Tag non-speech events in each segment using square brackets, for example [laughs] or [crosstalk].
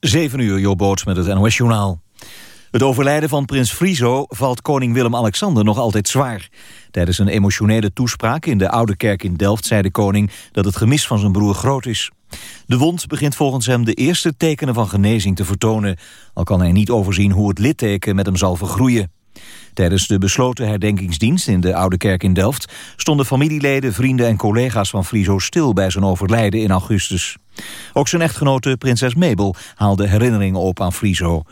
7 uur, Jobboot met het NOS-journaal. Het overlijden van prins Friso valt koning Willem-Alexander nog altijd zwaar. Tijdens een emotionele toespraak in de Oude Kerk in Delft zei de koning dat het gemis van zijn broer groot is. De wond begint volgens hem de eerste tekenen van genezing te vertonen, al kan hij niet overzien hoe het litteken met hem zal vergroeien. Tijdens de besloten herdenkingsdienst in de Oude Kerk in Delft... stonden familieleden, vrienden en collega's van Friso stil bij zijn overlijden in augustus. Ook zijn echtgenote prinses Mabel haalde herinneringen op aan Friso.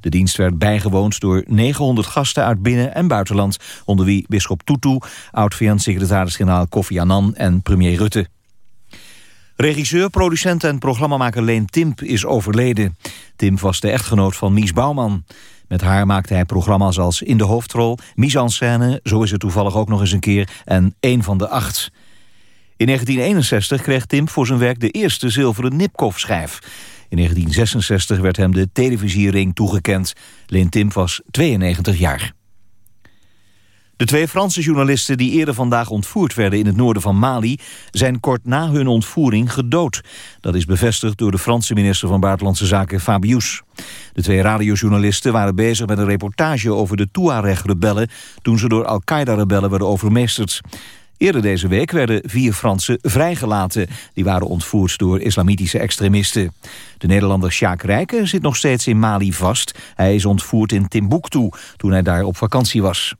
De dienst werd bijgewoond door 900 gasten uit binnen- en buitenland... onder wie bisschop Tutu, oud-VN-secretaris-generaal Kofi Annan en premier Rutte. Regisseur, producent en programmamaker Leen Timp is overleden. Timp was de echtgenoot van Mies Bouwman. Met haar maakte hij programma's als In de Hoofdrol, Mise en Scène... Zo is het toevallig ook nog eens een keer en Eén van de Acht. In 1961 kreeg Tim voor zijn werk de eerste zilveren Nipkoff-schijf. In 1966 werd hem de televisiering toegekend. Leen Tim was 92 jaar. De twee Franse journalisten die eerder vandaag ontvoerd werden in het noorden van Mali... zijn kort na hun ontvoering gedood. Dat is bevestigd door de Franse minister van Buitenlandse Zaken Fabius. De twee radiojournalisten waren bezig met een reportage over de Tuareg-rebellen... toen ze door Al-Qaeda-rebellen werden overmeesterd. Eerder deze week werden vier Fransen vrijgelaten. Die waren ontvoerd door islamitische extremisten. De Nederlander Sjaak Rijken zit nog steeds in Mali vast. Hij is ontvoerd in Timbuktu toen hij daar op vakantie was.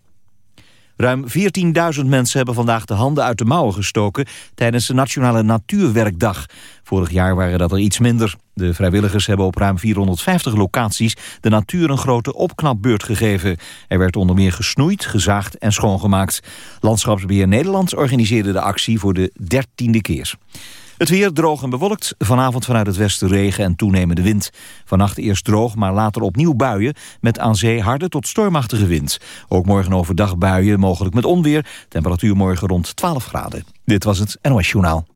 Ruim 14.000 mensen hebben vandaag de handen uit de mouwen gestoken... tijdens de Nationale Natuurwerkdag. Vorig jaar waren dat er iets minder. De vrijwilligers hebben op ruim 450 locaties... de natuur een grote opknapbeurt gegeven. Er werd onder meer gesnoeid, gezaagd en schoongemaakt. Landschapsbeheer Nederland organiseerde de actie voor de dertiende keer. Het weer droog en bewolkt. Vanavond vanuit het westen regen en toenemende wind. Vannacht eerst droog, maar later opnieuw buien... met aan zee harde tot stormachtige wind. Ook morgen overdag buien, mogelijk met onweer. Temperatuur morgen rond 12 graden. Dit was het NOS Journaal.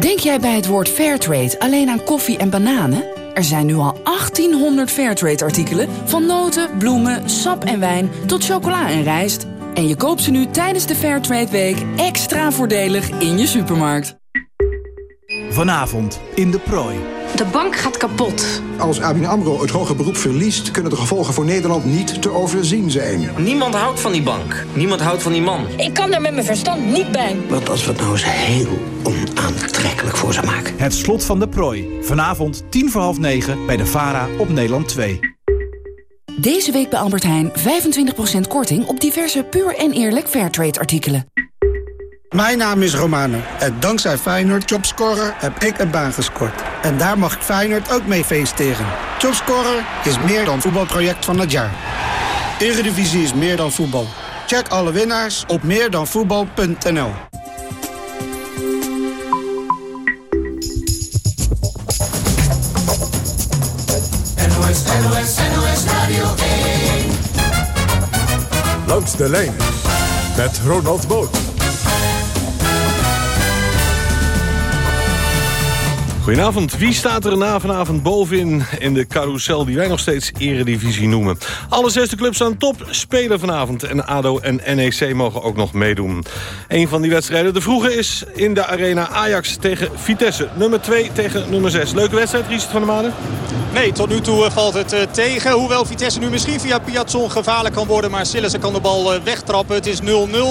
Denk jij bij het woord Fairtrade alleen aan koffie en bananen? Er zijn nu al 1800 Fairtrade-artikelen... van noten, bloemen, sap en wijn tot chocola en rijst... En je koopt ze nu tijdens de Fairtrade Week extra voordelig in je supermarkt. Vanavond in de prooi. De bank gaat kapot. Als ABN AMRO het hoger beroep verliest... kunnen de gevolgen voor Nederland niet te overzien zijn. Niemand houdt van die bank. Niemand houdt van die man. Ik kan er met mijn verstand niet bij. Wat als we het nou eens heel onaantrekkelijk voor ze maken? Het slot van de prooi. Vanavond tien voor half negen bij de VARA op Nederland 2. Deze week bij Albert Heijn 25% korting op diverse puur en eerlijk Fairtrade artikelen. Mijn naam is Romano en dankzij Feyenoord Jobscorer heb ik een baan gescoord. En daar mag ik Feyenoord ook mee feliciteren. Jobscorer is meer dan voetbalproject van het jaar. Eredivisie is meer dan voetbal. Check alle winnaars op meerdanvoetbal.nl Radio 1. Langs de lijn met Ronald Boot. Goedenavond. Wie staat er na vanavond bovenin in de carousel die wij nog steeds eredivisie noemen? Alle zesde clubs aan top spelen vanavond en ADO en NEC mogen ook nog meedoen. Een van die wedstrijden, de vroege, is in de arena Ajax tegen Vitesse. Nummer 2 tegen nummer 6. Leuke wedstrijd, Richard van der Maden? Nee, tot nu toe eh, valt het uh, tegen. Hoewel Vitesse nu misschien via Piazzon gevaarlijk kan worden. Maar Sillissen kan de bal uh, wegtrappen. Het is 0-0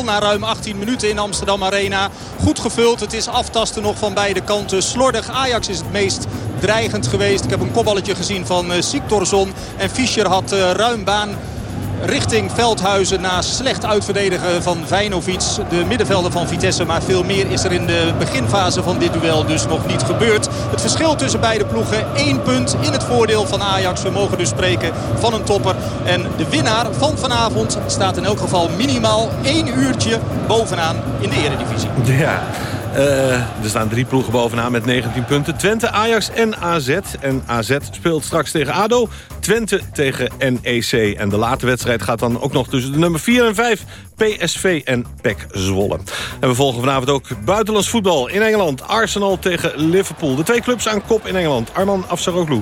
na ruim 18 minuten in Amsterdam Arena. Goed gevuld. Het is aftasten nog van beide kanten. Slordig. Ajax is het meest dreigend geweest. Ik heb een kopballetje gezien van Siktorsson. En Fischer had ruim baan richting Veldhuizen na slecht uitverdedigen van Vijnovic. De middenvelder van Vitesse. Maar veel meer is er in de beginfase van dit duel dus nog niet gebeurd. Het verschil tussen beide ploegen. één punt in het voordeel van Ajax. We mogen dus spreken van een topper. En de winnaar van vanavond staat in elk geval minimaal één uurtje bovenaan in de eredivisie. Ja. Uh, er staan drie ploegen bovenaan met 19 punten. Twente, Ajax en AZ. En AZ speelt straks tegen ADO. Twente tegen NEC. En de late wedstrijd gaat dan ook nog tussen de nummer 4 en 5. PSV en PEC Zwolle. En we volgen vanavond ook buitenlands voetbal in Engeland. Arsenal tegen Liverpool. De twee clubs aan kop in Engeland. Arman Afsaroglu.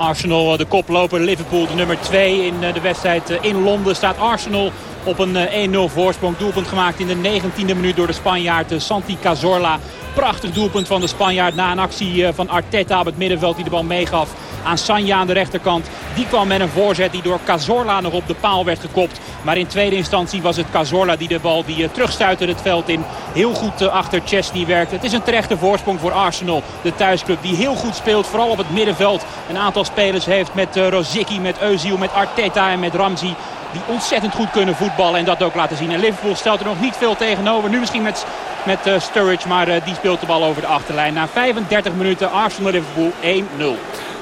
Arsenal de koploper, Liverpool de nummer 2 in de wedstrijd in Londen. Staat Arsenal op een 1-0 voorsprong. Doelpunt gemaakt in de 19e minuut door de Spanjaard Santi Cazorla. Prachtig doelpunt van de Spanjaard na een actie van Arteta op het middenveld die de bal meegaf aan Sanja aan de rechterkant. Die kwam met een voorzet die door Cazorla nog op de paal werd gekopt. Maar in tweede instantie was het Cazorla die de bal die eh, terugstuitte het veld in. Heel goed eh, achter Chesney werkte. Het is een terechte voorsprong voor Arsenal. De thuisclub die heel goed speelt. Vooral op het middenveld. Een aantal spelers heeft met uh, Rozicki, met Özil, met Arteta en met Ramsey die ontzettend goed kunnen voetballen en dat ook laten zien. En Liverpool stelt er nog niet veel tegenover. Nu misschien met, met Sturridge, maar die speelt de bal over de achterlijn. Na 35 minuten Arsenal-Liverpool 1-0.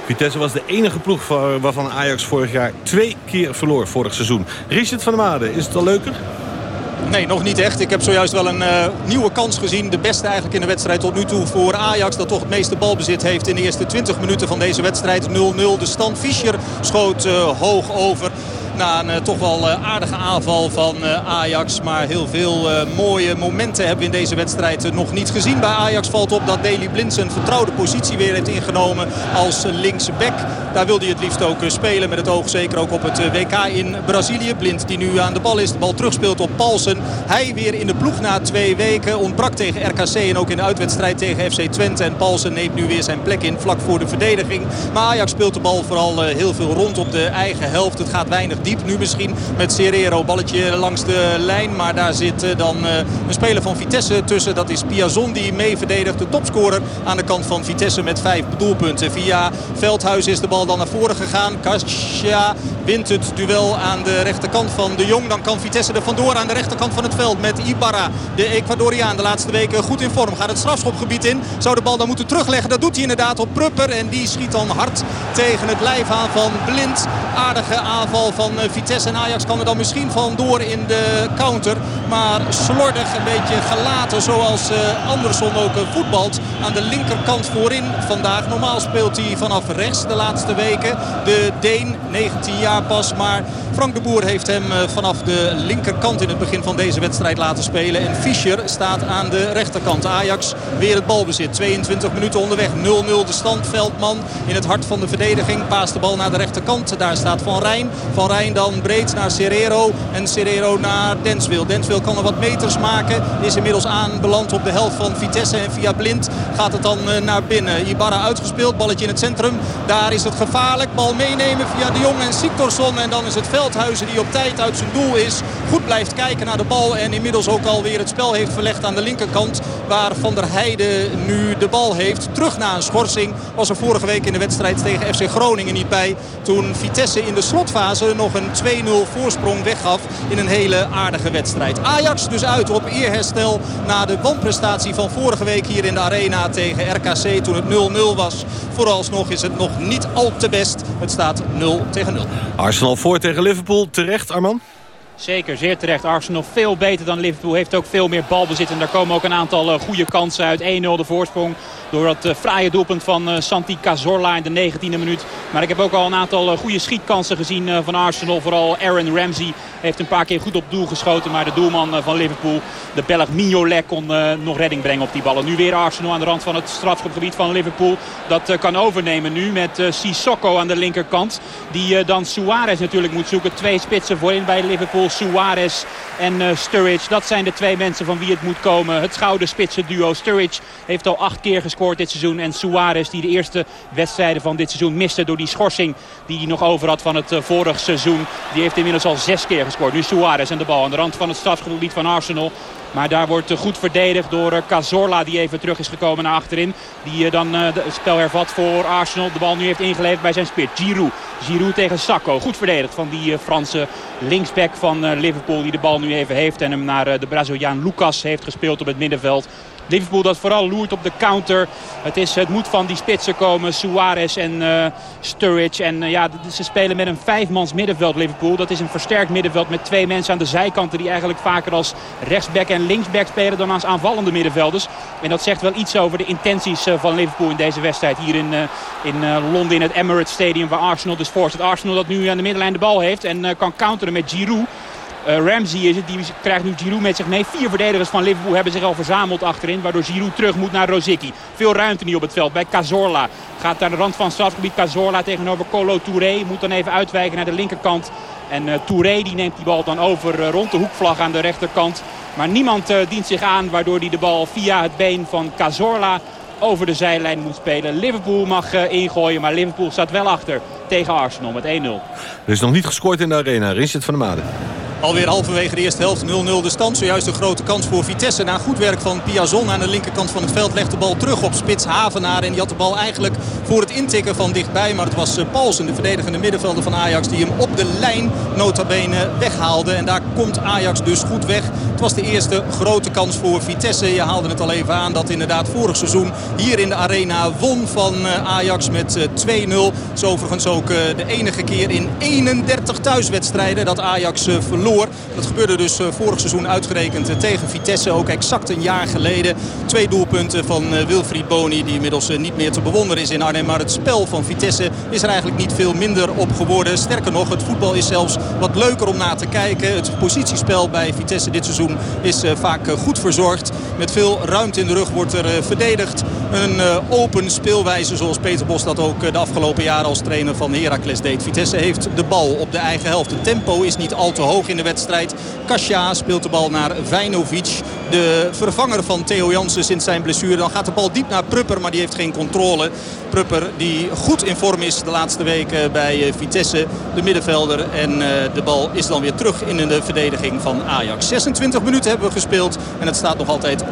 Vitesse was de enige ploeg waarvan Ajax vorig jaar twee keer verloor vorig seizoen. Richard van der Made, is het al leuker? Nee, nog niet echt. Ik heb zojuist wel een uh, nieuwe kans gezien. De beste eigenlijk in de wedstrijd tot nu toe voor Ajax. Dat toch het meeste balbezit heeft in de eerste 20 minuten van deze wedstrijd. 0-0 de stand. Fischer schoot uh, hoog over. Na een uh, toch wel uh, aardige aanval van uh, Ajax. Maar heel veel mooie momenten hebben we in deze wedstrijd nog niet gezien. Bij Ajax valt op dat Daley Blind zijn vertrouwde positie weer heeft ingenomen als linksback. Daar wilde hij het liefst ook spelen met het oog zeker ook op het WK in Brazilië. Blind die nu aan de bal is. De bal terugspeelt op Paulsen. Hij weer in de ploeg na twee weken. Ontbrak tegen RKC en ook in de uitwedstrijd tegen FC Twente. En Paulsen neemt nu weer zijn plek in vlak voor de verdediging. Maar Ajax speelt de bal vooral heel veel rond op de eigen helft. Het gaat weinig diep nu misschien met Serrero. Balletje langs de lijn. Maar daar zit eh, dan eh, een speler van Vitesse tussen. Dat is Piazon die mee verdedigt. De topscorer aan de kant van Vitesse met vijf doelpunten. Via Veldhuis is de bal dan naar voren gegaan. Kasia wint het duel aan de rechterkant van de Jong. Dan kan Vitesse er vandoor aan de rechterkant van het veld met Ibarra. De Ecuadoriaan de laatste weken goed in vorm. Gaat het strafschopgebied in. Zou de bal dan moeten terugleggen. Dat doet hij inderdaad op Prupper. En die schiet dan hard tegen het lijf aan van Blind. Aardige aanval van Vitesse en Ajax kan er dan misschien van door in de counter. Maar slordig, een beetje gelaten zoals uh, Andersson ook uh, voetbalt. Aan de linkerkant voorin vandaag. Normaal speelt hij vanaf rechts de laatste weken. De Deen, 19 jaar pas. Maar Frank de Boer heeft hem vanaf de linkerkant in het begin van deze wedstrijd laten spelen. En Fischer staat aan de rechterkant. Ajax weer het balbezit. 22 minuten onderweg. 0-0 de stand. Veldman in het hart van de verdediging. Paast de bal naar de rechterkant. Daar staat Van Rijn. Van Rijn dan breed naar Serrero. En Serrero naar Denswil. Denswil kan er wat meters maken. Is inmiddels aanbeland op de helft van Vitesse. En via Blind gaat het dan eh, naar binnen. Ibarra uitgespeeld. Balletje in het centrum. Daar is het gevaarlijk. Bal meenemen via de Jong en Siktorsson. En dan is het Veldhuizen die op tijd uit zijn doel is. Goed blijft kijken naar de bal. En inmiddels ook alweer het spel heeft verlegd aan de linkerkant. Waar Van der Heijden nu de bal heeft. Terug na een schorsing. Was er vorige week in de wedstrijd tegen FC Groningen niet bij. Toen Vitesse in de slotfase nog een 2-0 voorsprong weggaf in een hele aardige wedstrijd. Ajax dus uit op eerherstel na de wanprestatie van vorige week hier in de arena tegen RKC toen het 0-0 was. Vooralsnog is het nog niet al te best. Het staat 0 tegen 0. Arsenal voor tegen Liverpool. Terecht Arman? Zeker, zeer terecht. Arsenal veel beter dan Liverpool. Heeft ook veel meer balbezit. En daar komen ook een aantal uh, goede kansen uit. 1-0 de voorsprong door dat uh, fraaie doelpunt van uh, Santi Cazorla in de 19e minuut. Maar ik heb ook al een aantal goede schietkansen gezien van Arsenal. Vooral Aaron Ramsey heeft een paar keer goed op doel geschoten. Maar de doelman van Liverpool, de Belg Mignolet, kon nog redding brengen op die ballen. Nu weer Arsenal aan de rand van het strafschopgebied van Liverpool. Dat kan overnemen nu met Sissoko aan de linkerkant. Die dan Suarez natuurlijk moet zoeken. Twee spitsen voorin bij Liverpool. Suarez en uh, Sturridge. Dat zijn de twee mensen van wie het moet komen. Het schouderspitsen duo. Sturridge heeft al acht keer gescoord dit seizoen. En Suarez die de eerste wedstrijden van dit seizoen miste door die schorsing die hij nog over had van het uh, vorig seizoen. Die heeft inmiddels al zes keer gescoord. Nu Suarez en de bal aan de rand van het strafgebied van Arsenal. Maar daar wordt eh, goed verdedigd door Cazorla die even terug is gekomen naar achterin. Die dan het spel hervat voor Arsenal. De bal nu heeft ingeleverd bij zijn spit. Giroud. Giroud tegen Sacco. Goed verdedigd van die Franse linksback van Liverpool die de bal nu even heeft. En hem naar de Braziliaan Lucas heeft gespeeld op het middenveld. Liverpool dat vooral loert op de counter. Het, is, het moet van die spitsen komen. Suarez en uh, Sturridge. En uh, ja, ze spelen met een vijfmans middenveld Liverpool. Dat is een versterkt middenveld met twee mensen aan de zijkanten... die eigenlijk vaker als rechtsback en linksback spelen dan als aanvallende middenvelders. En dat zegt wel iets over de intenties uh, van Liverpool in deze wedstrijd. Hier in, in Londen in het Emirates Stadium waar Arsenal dus voor zit. Arsenal dat nu aan de middenlijn de bal heeft en kan counteren met Giroud. Uh, Ramsey is het, die krijgt nu Giroud met zich mee. Vier verdedigers van Liverpool hebben zich al verzameld achterin. Waardoor Giroud terug moet naar Rosicky. Veel ruimte nu op het veld bij Cazorla. Gaat naar de rand van het strafgebied Cazorla tegenover Colo Touré. Moet dan even uitwijken naar de linkerkant. En uh, Touré die neemt die bal dan over uh, rond de hoekvlag aan de rechterkant. Maar niemand dient zich aan waardoor hij de bal via het been van Cazorla over de zijlijn moet spelen. Liverpool mag ingooien, maar Liverpool staat wel achter tegen Arsenal met 1-0. Er is nog niet gescoord in de arena. Richard van der Made. Alweer halverwege de eerste helft 0-0 de stand. Zojuist een grote kans voor Vitesse. Na goed werk van Piazon aan de linkerkant van het veld legt de bal terug op spits Havenaar. En die had de bal eigenlijk voor het intikken van dichtbij. Maar het was eh, Paulsen, de verdedigende middenvelder van Ajax, die hem op de lijn notabene weghaalde. En daar komt Ajax dus goed weg. Het was de eerste grote kans voor Vitesse. Je haalde het al even aan dat inderdaad vorig seizoen hier in de arena won van eh, Ajax met 2-0. Het is overigens ook de enige keer in 31 thuiswedstrijden dat Ajax verloor. Dat gebeurde dus eh, vorig seizoen uitgerekend eh, tegen Vitesse. Ook exact een jaar geleden. Twee doelpunten van eh, Wilfried Boni. Die inmiddels niet meer te bewonderen is in Arnhem. Maar het spel van Vitesse is er eigenlijk niet veel minder op geworden. Sterker nog, het voetbal is zelfs wat leuker om na te kijken. Het positiespel bij Vitesse dit seizoen is vaak goed verzorgd. Met veel ruimte in de rug wordt er verdedigd. Een open speelwijze zoals Peter Bos dat ook de afgelopen jaren als trainer van Heracles deed. Vitesse heeft de bal op de eigen helft. Het tempo is niet al te hoog in de wedstrijd. Kasia speelt de bal naar Vijnovic. De vervanger van Theo Jansen sinds zijn blessure. Dan gaat de bal diep naar Prupper, maar die heeft geen controle. Prupper die goed in vorm is de laatste weken bij eh, Vitesse, de middenvelder. En eh, de bal is dan weer terug in de verdediging van Ajax. 26 minuten hebben we gespeeld en het staat nog altijd 0-0.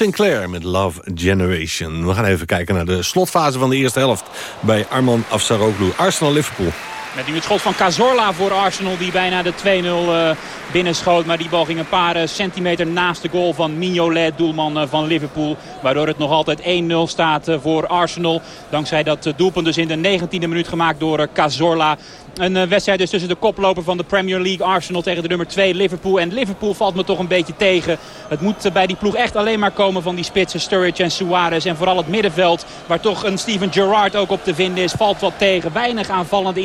Sinclair met Love Generation. We gaan even kijken naar de slotfase van de eerste helft... bij Arman Afsaroglu, Arsenal-Liverpool. Met nu het schot van Cazorla voor Arsenal die bijna de 2-0 uh, binnenschoot. Maar die bal ging een paar uh, centimeter naast de goal van Mignolet, doelman uh, van Liverpool. Waardoor het nog altijd 1-0 staat voor Arsenal. Dankzij dat doelpunt dus in de 19e minuut gemaakt door Cazorla. Een wedstrijd dus tussen de koploper van de Premier League Arsenal tegen de nummer 2 Liverpool. En Liverpool valt me toch een beetje tegen. Het moet bij die ploeg echt alleen maar komen van die spitsen Sturridge en Suarez. En vooral het middenveld waar toch een Steven Gerrard ook op te vinden is. Valt wat tegen. Weinig aanvallende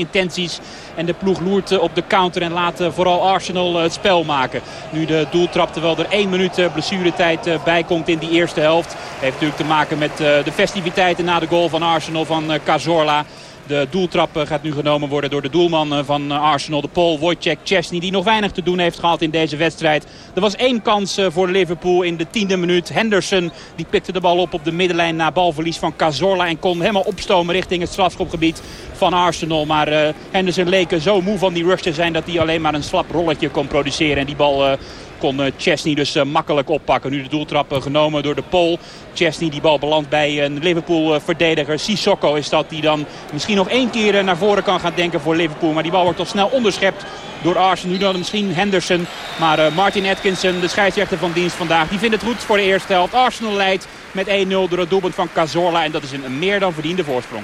En de ploeg loert uh, op de counter en laat vooral Arsenal het spel maken. Nu de doeltrap terwijl er één minuut blessuretijd bij komt in die eerste helft. Heeft natuurlijk te maken met de festiviteiten na de goal van Arsenal van Cazorla. De doeltrap gaat nu genomen worden door de doelman van Arsenal. De Paul Wojciech Chesney die nog weinig te doen heeft gehad in deze wedstrijd. Er was één kans voor Liverpool in de tiende minuut. Henderson die pikte de bal op op de middenlijn na balverlies van Cazorla. En kon helemaal opstomen richting het strafschopgebied van Arsenal. Maar Henderson leek zo moe van die rush te zijn dat hij alleen maar een slap rolletje kon produceren. En die bal... kon Chesney dus makkelijk oppakken. Nu de doeltrap genomen door de Pool. Chesney die bal belandt bij een Liverpool-verdediger. Sissoko is dat die dan misschien nog één keer naar voren kan gaan denken voor Liverpool. Maar die bal wordt toch snel onderschept door Arsenal. Nu dan misschien Henderson. Maar Martin Atkinson, de scheidsrechter van dienst vandaag, die vindt het goed voor de eerste helft. Arsenal leidt met 1-0 door het doelpunt van Cazorla. En dat is een meer dan verdiende voorsprong.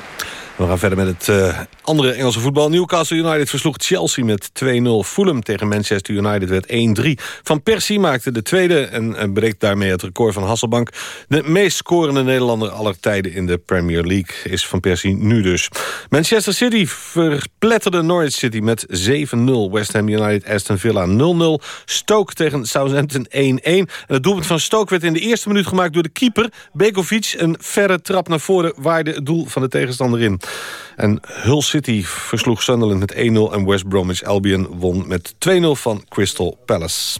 We gaan verder met het uh, andere Engelse voetbal. Newcastle United versloeg Chelsea met 2-0. Fulham tegen Manchester United werd 1-3. Van Persie maakte de tweede en, breekt daarmee het record van Hasselbank. De meest scorende Nederlander aller tijden in de Premier League is Van Persie nu dus. Manchester City verpletterde Norwich City met 7-0. West Ham United Aston Villa 0-0. Stoke tegen Southampton 1-1. En het doelpunt van Stoke werd in de eerste minuut gemaakt door de keeper. Bekovic een verre trap naar voren waarde het doel van de tegenstander in. En Hull City versloeg Sunderland met 1-0 en West Bromwich Albion won met 2-0 van Crystal Palace.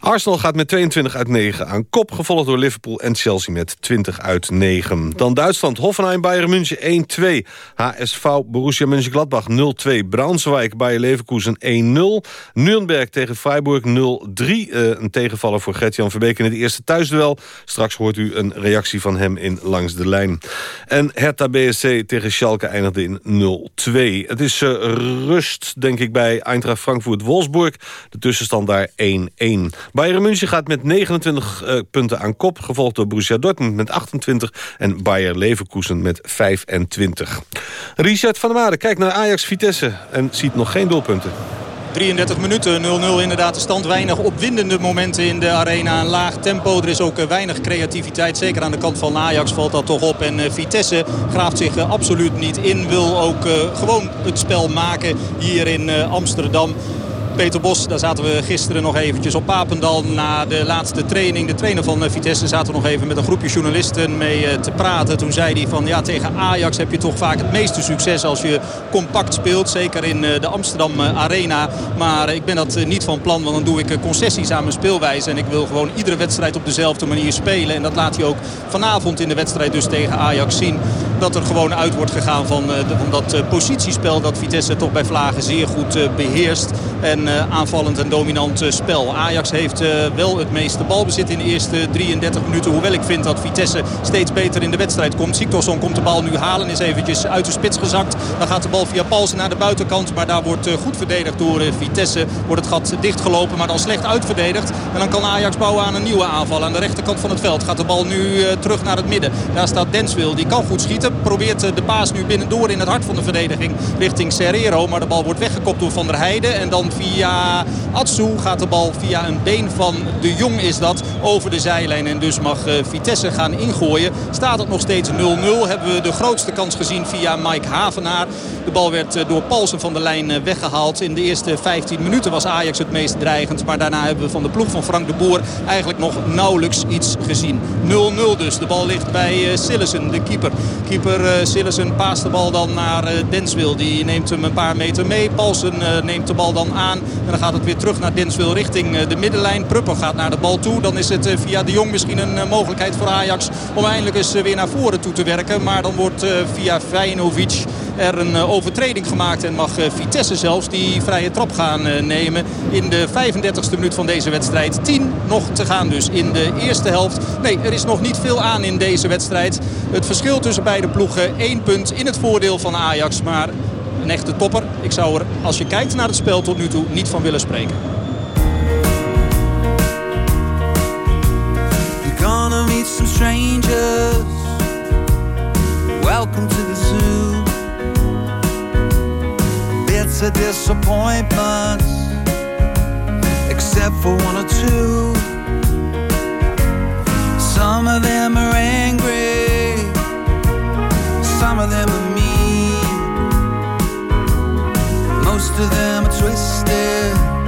Arsenal gaat met 22 uit 9 aan kop, gevolgd door Liverpool en Chelsea met 20 uit 9. Dan Duitsland, Hoffenheim, Bayern München 1-2. HSV, Borussia Mönchengladbach 0-2. Braunschweig, Bayer Leverkusen 1-0. Nürnberg tegen Freiburg 0-3. Uh, een tegenvaller voor Gert-Jan Verbeek in het eerste thuisduel. Straks hoort u een reactie van hem in Langs de Lijn. En Hertha BSC tegen Schalke eindigde in 0-2. Het is uh, rust, denk ik, bij Eintracht Frankfurt-Wolfsburg. De tussenstand daar 1-1. Bayern München gaat met 29 uh, punten aan kop... gevolgd door Borussia Dortmund met 28... en Bayer Leverkusen met 25. Richard van der Made kijkt naar Ajax-Vitesse... en ziet nog geen doelpunten. 33 minuten, 0-0 inderdaad de stand. Weinig opwindende momenten in de arena. Een laag tempo, er is ook weinig creativiteit. Zeker aan de kant van Ajax valt dat toch op. En Vitesse graaft zich absoluut niet in. Wil ook gewoon het spel maken hier in Amsterdam. Peter Bos, daar zaten we gisteren nog eventjes op Papendal na de laatste training. De trainer van Vitesse zaten we nog even met een groepje journalisten mee te praten. Toen zei hij van ja tegen Ajax heb je toch vaak het meeste succes als je compact speelt. Zeker in de Amsterdam Arena. Maar ik ben dat niet van plan want dan doe ik concessies aan mijn speelwijze. En ik wil gewoon iedere wedstrijd op dezelfde manier spelen. En dat laat hij ook vanavond in de wedstrijd dus tegen Ajax zien. Dat er gewoon uit wordt gegaan van, van dat positiespel dat Vitesse toch bij Vlagen zeer goed beheerst. En aanvallend en dominant spel. Ajax heeft wel het meeste balbezit in de eerste 33 minuten. Hoewel ik vind dat Vitesse steeds beter in de wedstrijd komt. Siktorsson komt de bal nu halen. Is eventjes uit de spits gezakt. Dan gaat de bal via Palsen naar de buitenkant. Maar daar wordt goed verdedigd door Vitesse. Wordt het gat dichtgelopen. Maar dan slecht uitverdedigd. En dan kan Ajax bouwen aan een nieuwe aanval. Aan de rechterkant van het veld gaat de bal nu terug naar het midden. Daar staat Denswil. Die kan goed schieten. Probeert de paas nu binnendoor in het hart van de verdediging. Richting Serrero. Maar de bal wordt weggekopt door Van der Heijden. En dan via via Atsu gaat de bal via een been van de Jong is dat over de zijlijn. En dus mag Vitesse gaan ingooien. Staat het nog steeds 0-0. Hebben we de grootste kans gezien via Mike Havenaar. De bal werd door Palsen van de lijn weggehaald. In de eerste 15 minuten was Ajax het meest dreigend. Maar daarna hebben we van de ploeg van Frank de Boer eigenlijk nog nauwelijks iets gezien. 0-0 dus. De bal ligt bij Sillessen, de keeper. Keeper Sillessen paast de bal dan naar Denswil. Die neemt hem een paar meter mee. Palsen neemt de bal dan aan. En dan gaat het weer terug naar Denswil richting de middenlijn. Prupper gaat naar de bal toe. Dan is het via de Jong misschien een mogelijkheid voor Ajax om eindelijk eens weer naar voren toe te werken. Maar dan wordt via Vajinovic er een overtreding gemaakt. En mag Vitesse zelfs die vrije trap gaan nemen in de 35e minuut van deze wedstrijd. 10 nog te gaan dus in de eerste helft. Nee, er is nog niet veel aan in deze wedstrijd. Het verschil tussen beide ploegen. één punt in het voordeel van Ajax. Maar een echte topper. Ik zou er, als je kijkt naar het spel tot nu toe, niet van willen spreken. You're gonna meet some strangers. Welcome to the zoo. Bits of disappointments. Except for one or two. Some of them are angry. Some of them are Most of them are twisted,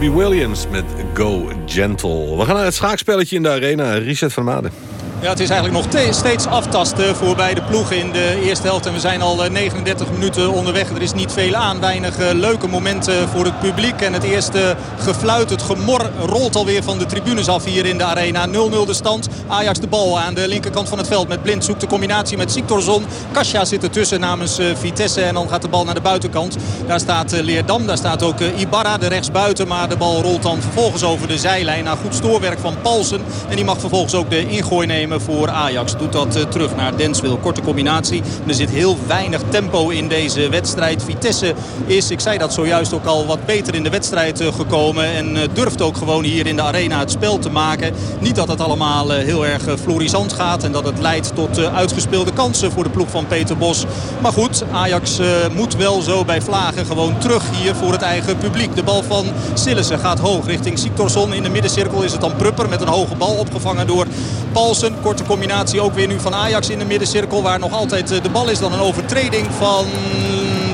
Robbie Williams met Go Gentle. We gaan naar het schaakspelletje in de arena. Richard van Maden. Ja, het is eigenlijk nog steeds aftasten voor beide ploegen in de eerste helft. En we zijn al 39 eh, minuten onderweg. Er is niet veel aan. Weinig eh, leuke momenten voor het publiek. En het eerste gefluit, het gemor rolt alweer van de tribunes af hier in de arena. 0-0 de stand. Ajax de bal aan de linkerkant van het veld. Met Blind zoekt de combinatie met Siktorzon. Kasia zit ertussen namens eh, Vitesse. En dan gaat de bal naar de buitenkant. Daar staat Leerdam. Daar staat ook Ibarra, de rechtsbuiten. Maar de bal rolt dan vervolgens over de zijlijn. Na goed stoorwerk van Paulsen. En die mag vervolgens ook de ingooi nemen voor Ajax. Doet dat eh, terug naar Denswil. Korte combinatie. Er zit heel weinig tempo in deze wedstrijd. Vitesse is, ik zei dat zojuist ook al, wat beter in de wedstrijd eh, gekomen. En eh, durft ook gewoon hier in de arena het spel te maken. Niet dat het allemaal heel erg florisant gaat. En dat het leidt tot uitgespeelde kansen voor de ploeg van Peter Bos. Maar goed, Ajax moet wel zo bij Vlagen gewoon terug hier voor het eigen publiek. De bal van Sillissen gaat hoog richting Siktorsson. In de middencirkel is het dan Prupper met een hoge bal opgevangen door Paulsen Korte combinatie ook weer nu van Ajax in de middencirkel. Waar nog altijd de bal is. Dan een overtreding van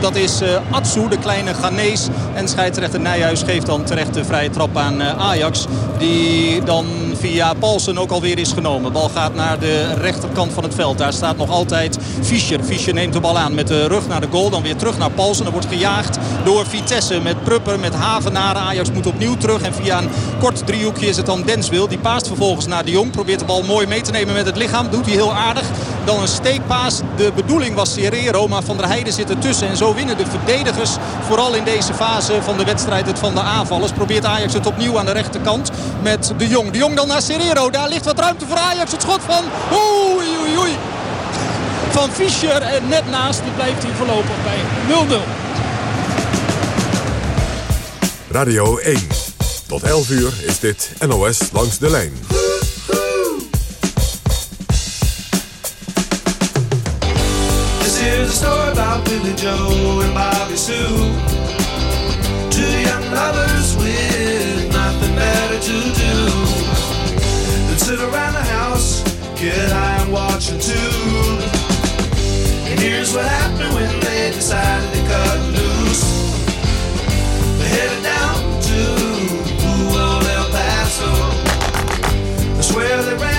dat is uh, Atsu, de kleine Ghanese. En scheidsrechter Nijhuis geeft dan terecht de vrije trap aan uh, Ajax. Die dan via Paulsen ook alweer is genomen. Bal gaat naar de rechterkant van het veld. Daar staat nog altijd Fischer. Fischer neemt de bal aan met de rug naar de goal. Dan weer terug naar Paulsen. Er wordt gejaagd door Vitesse met Prupper, met Havenaren. Ajax moet opnieuw terug. En via een kort driehoekje is het dan Denswil. Die paast vervolgens naar de Jong. Probeert de bal mooi mee te nemen met het lichaam. Doet hij heel aardig. Dan een steekpaas. De bedoeling was Serrero. Maar Van der Heijden zit ertussen. En zo winnen de verdedigers. Vooral in deze fase van de wedstrijd het van de aanvallers. Probeert Ajax het opnieuw aan de rechterkant met de Jong. De Jong dan naar Serrero. Daar ligt wat ruimte voor Ajax. Het schot van... Oei, oei, oei. Van Fischer. En net naast die blijft hij voorlopig bij 0-0. Radio 1. Tot 11 uur is dit NOS langs de lijn. About Billy Joe and Bobby Sue. Two young lovers with nothing better to do than sit around the house, get high and watch a tube. And here's what happened when they decided to cut loose. They headed down to El Paso. I swear they ran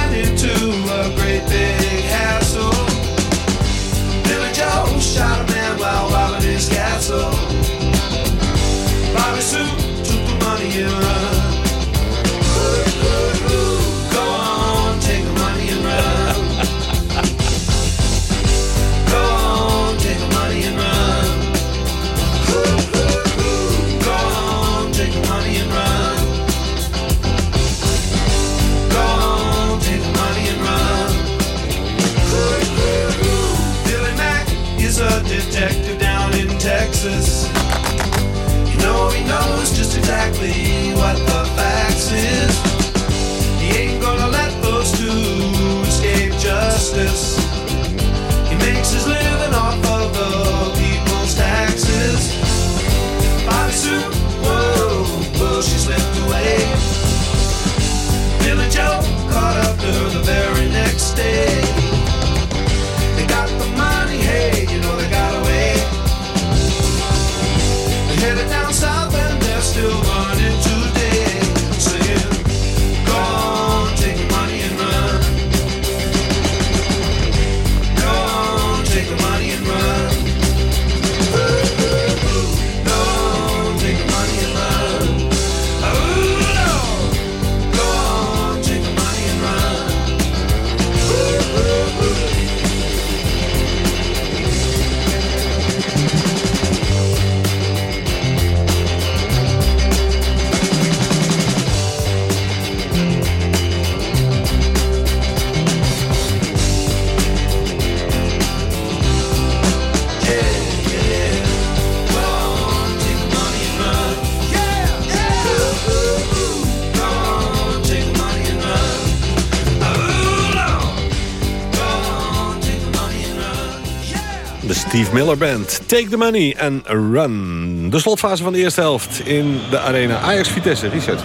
Steve Miller Band. Take the money and run. De slotfase van de eerste helft in de arena Ajax-Vitesse. Richard.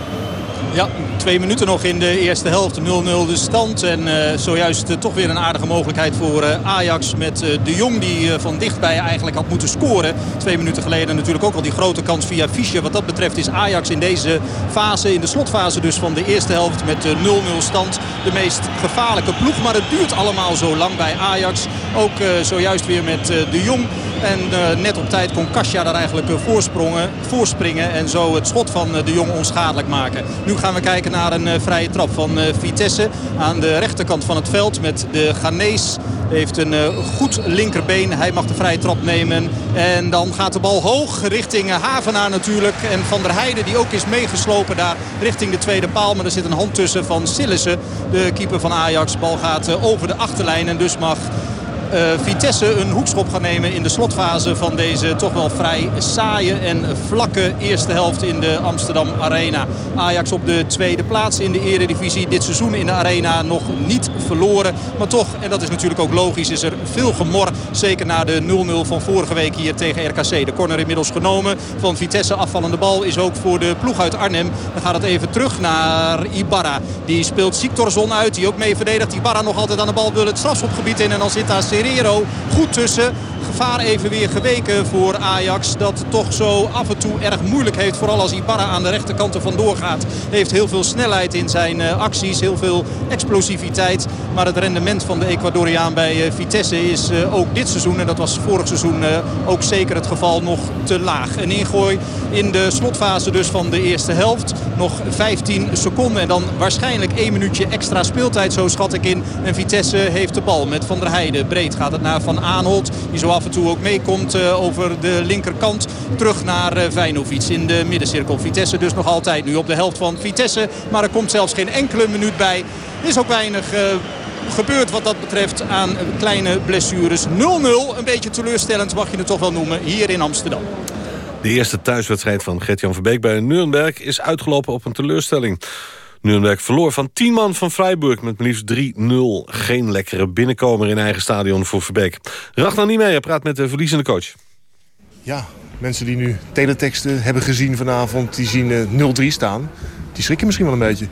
Ja, twee minuten nog in de eerste helft. 0-0 de stand. En uh, zojuist uh, toch weer een aardige mogelijkheid voor uh, Ajax. Met de Jong die van dichtbij eigenlijk had moeten scoren. Twee minuten geleden natuurlijk ook al die grote kans via Fischer. Wat dat betreft is Ajax in deze fase, in de slotfase dus van de eerste helft met 0-0 stand. De meest gevaarlijke ploeg. Maar het duurt allemaal zo lang bij Ajax. Ook zojuist weer met de Jong. En uh, net op tijd kon Kasia daar eigenlijk uh, voorspringen. En zo het schot van uh, de Jong onschadelijk maken. Nu gaan we kijken naar een vrije trap van Vitesse. Aan de rechterkant van het veld met de Ghanese. Heeft een goed linkerbeen. Hij mag de vrije trap nemen. En dan gaat de bal hoog richting Havenaar natuurlijk. En Van der Heijden die ook is meegeslopen daar richting de tweede paal. Maar er zit een hand tussen van Sillissen. De keeper van Ajax. Bal gaat over de achterlijn. En dus mag uh, Vitesse een hoekschop gaan nemen in de slotfase van deze toch wel vrij saaie en vlakke eerste helft in de Amsterdam Arena. Ajax op de tweede plaats in de eredivisie. Dit seizoen in de Arena nog niet verloren. Maar toch, en dat is natuurlijk ook logisch, is er veel gemor. Zeker na de 0-0 van vorige week hier tegen RKC. De corner inmiddels genomen van Vitesse. Afvallende bal is ook voor de ploeg uit Arnhem. Dan gaat het even terug naar Ibarra. Die speelt Siktorzon uit, die ook mee verdedigt. Ibarra nog altijd aan de bal wil het strafschopgebied in. En dan zit daar Serrero goed tussen gevaar even weer geweken voor Ajax. Dat toch zo af en toe erg moeilijk heeft. Vooral als Ibarra aan de rechterkant er vandoor gaat. Heeft heel veel snelheid in zijn uh, acties. Heel veel explosiviteit. Maar het rendement van de Ecuadoriaan bij uh, Vitesse is uh, ook dit seizoen. En dat was vorig seizoen ook zeker het geval nog te laag. Een ingooi in de slotfase dus van de eerste helft. Nog 15 seconden en dan waarschijnlijk één minuutje extra speeltijd. Zo schat ik in. En Vitesse heeft de bal met Van der Heijden. Breed gaat het naar Van Aanholt. Die zo af en toe ook meekomt uh, over de linkerkant. Terug naar uh, Vijnovic in de middencirkel. Vitesse dus nog altijd nu op de helft van Vitesse. Maar er komt zelfs geen enkele minuut bij. Er is ook weinig... Uh, gebeurd wat dat betreft aan kleine blessures. 0-0, een beetje teleurstellend mag je het toch wel noemen, hier in Amsterdam. De eerste thuiswedstrijd van Gert-Jan Verbeek bij Nuremberg is uitgelopen op een teleurstelling. Nuremberg verloor van 10 man van Freiburg met liefst 3-0. Geen lekkere binnenkomer in eigen stadion voor Verbeek. Ragnar Niemeyer praat met de verliezende coach. Ja, mensen die nu teleteksten hebben gezien vanavond, die zien 0-3 staan. Die schrikken misschien wel een beetje.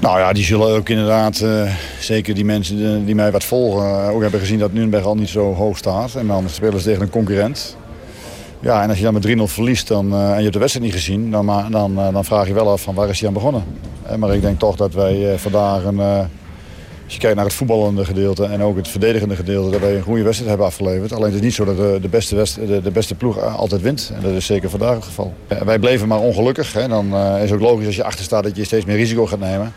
Nou ja, die zullen ook inderdaad, uh, zeker die mensen die mij wat volgen... Uh, ook hebben gezien dat Nuremberg al niet zo hoog staat. En dan spelen ze tegen een concurrent. Ja, en als je dan met 3-0 verliest dan, uh, en je hebt de wedstrijd niet gezien... dan, dan, dan vraag je wel af van waar is hij aan begonnen. maar ik denk toch dat wij vandaag, een, als je kijkt naar het voetballende gedeelte... en ook het verdedigende gedeelte, dat wij een goede wedstrijd hebben afgeleverd. Alleen het is niet zo dat de, de beste, de, de, beste ploeg altijd wint. En dat is zeker vandaag het geval. wij bleven maar ongelukkig. Hè. Dan is het ook logisch als je achter staat dat je steeds meer risico gaat nemen...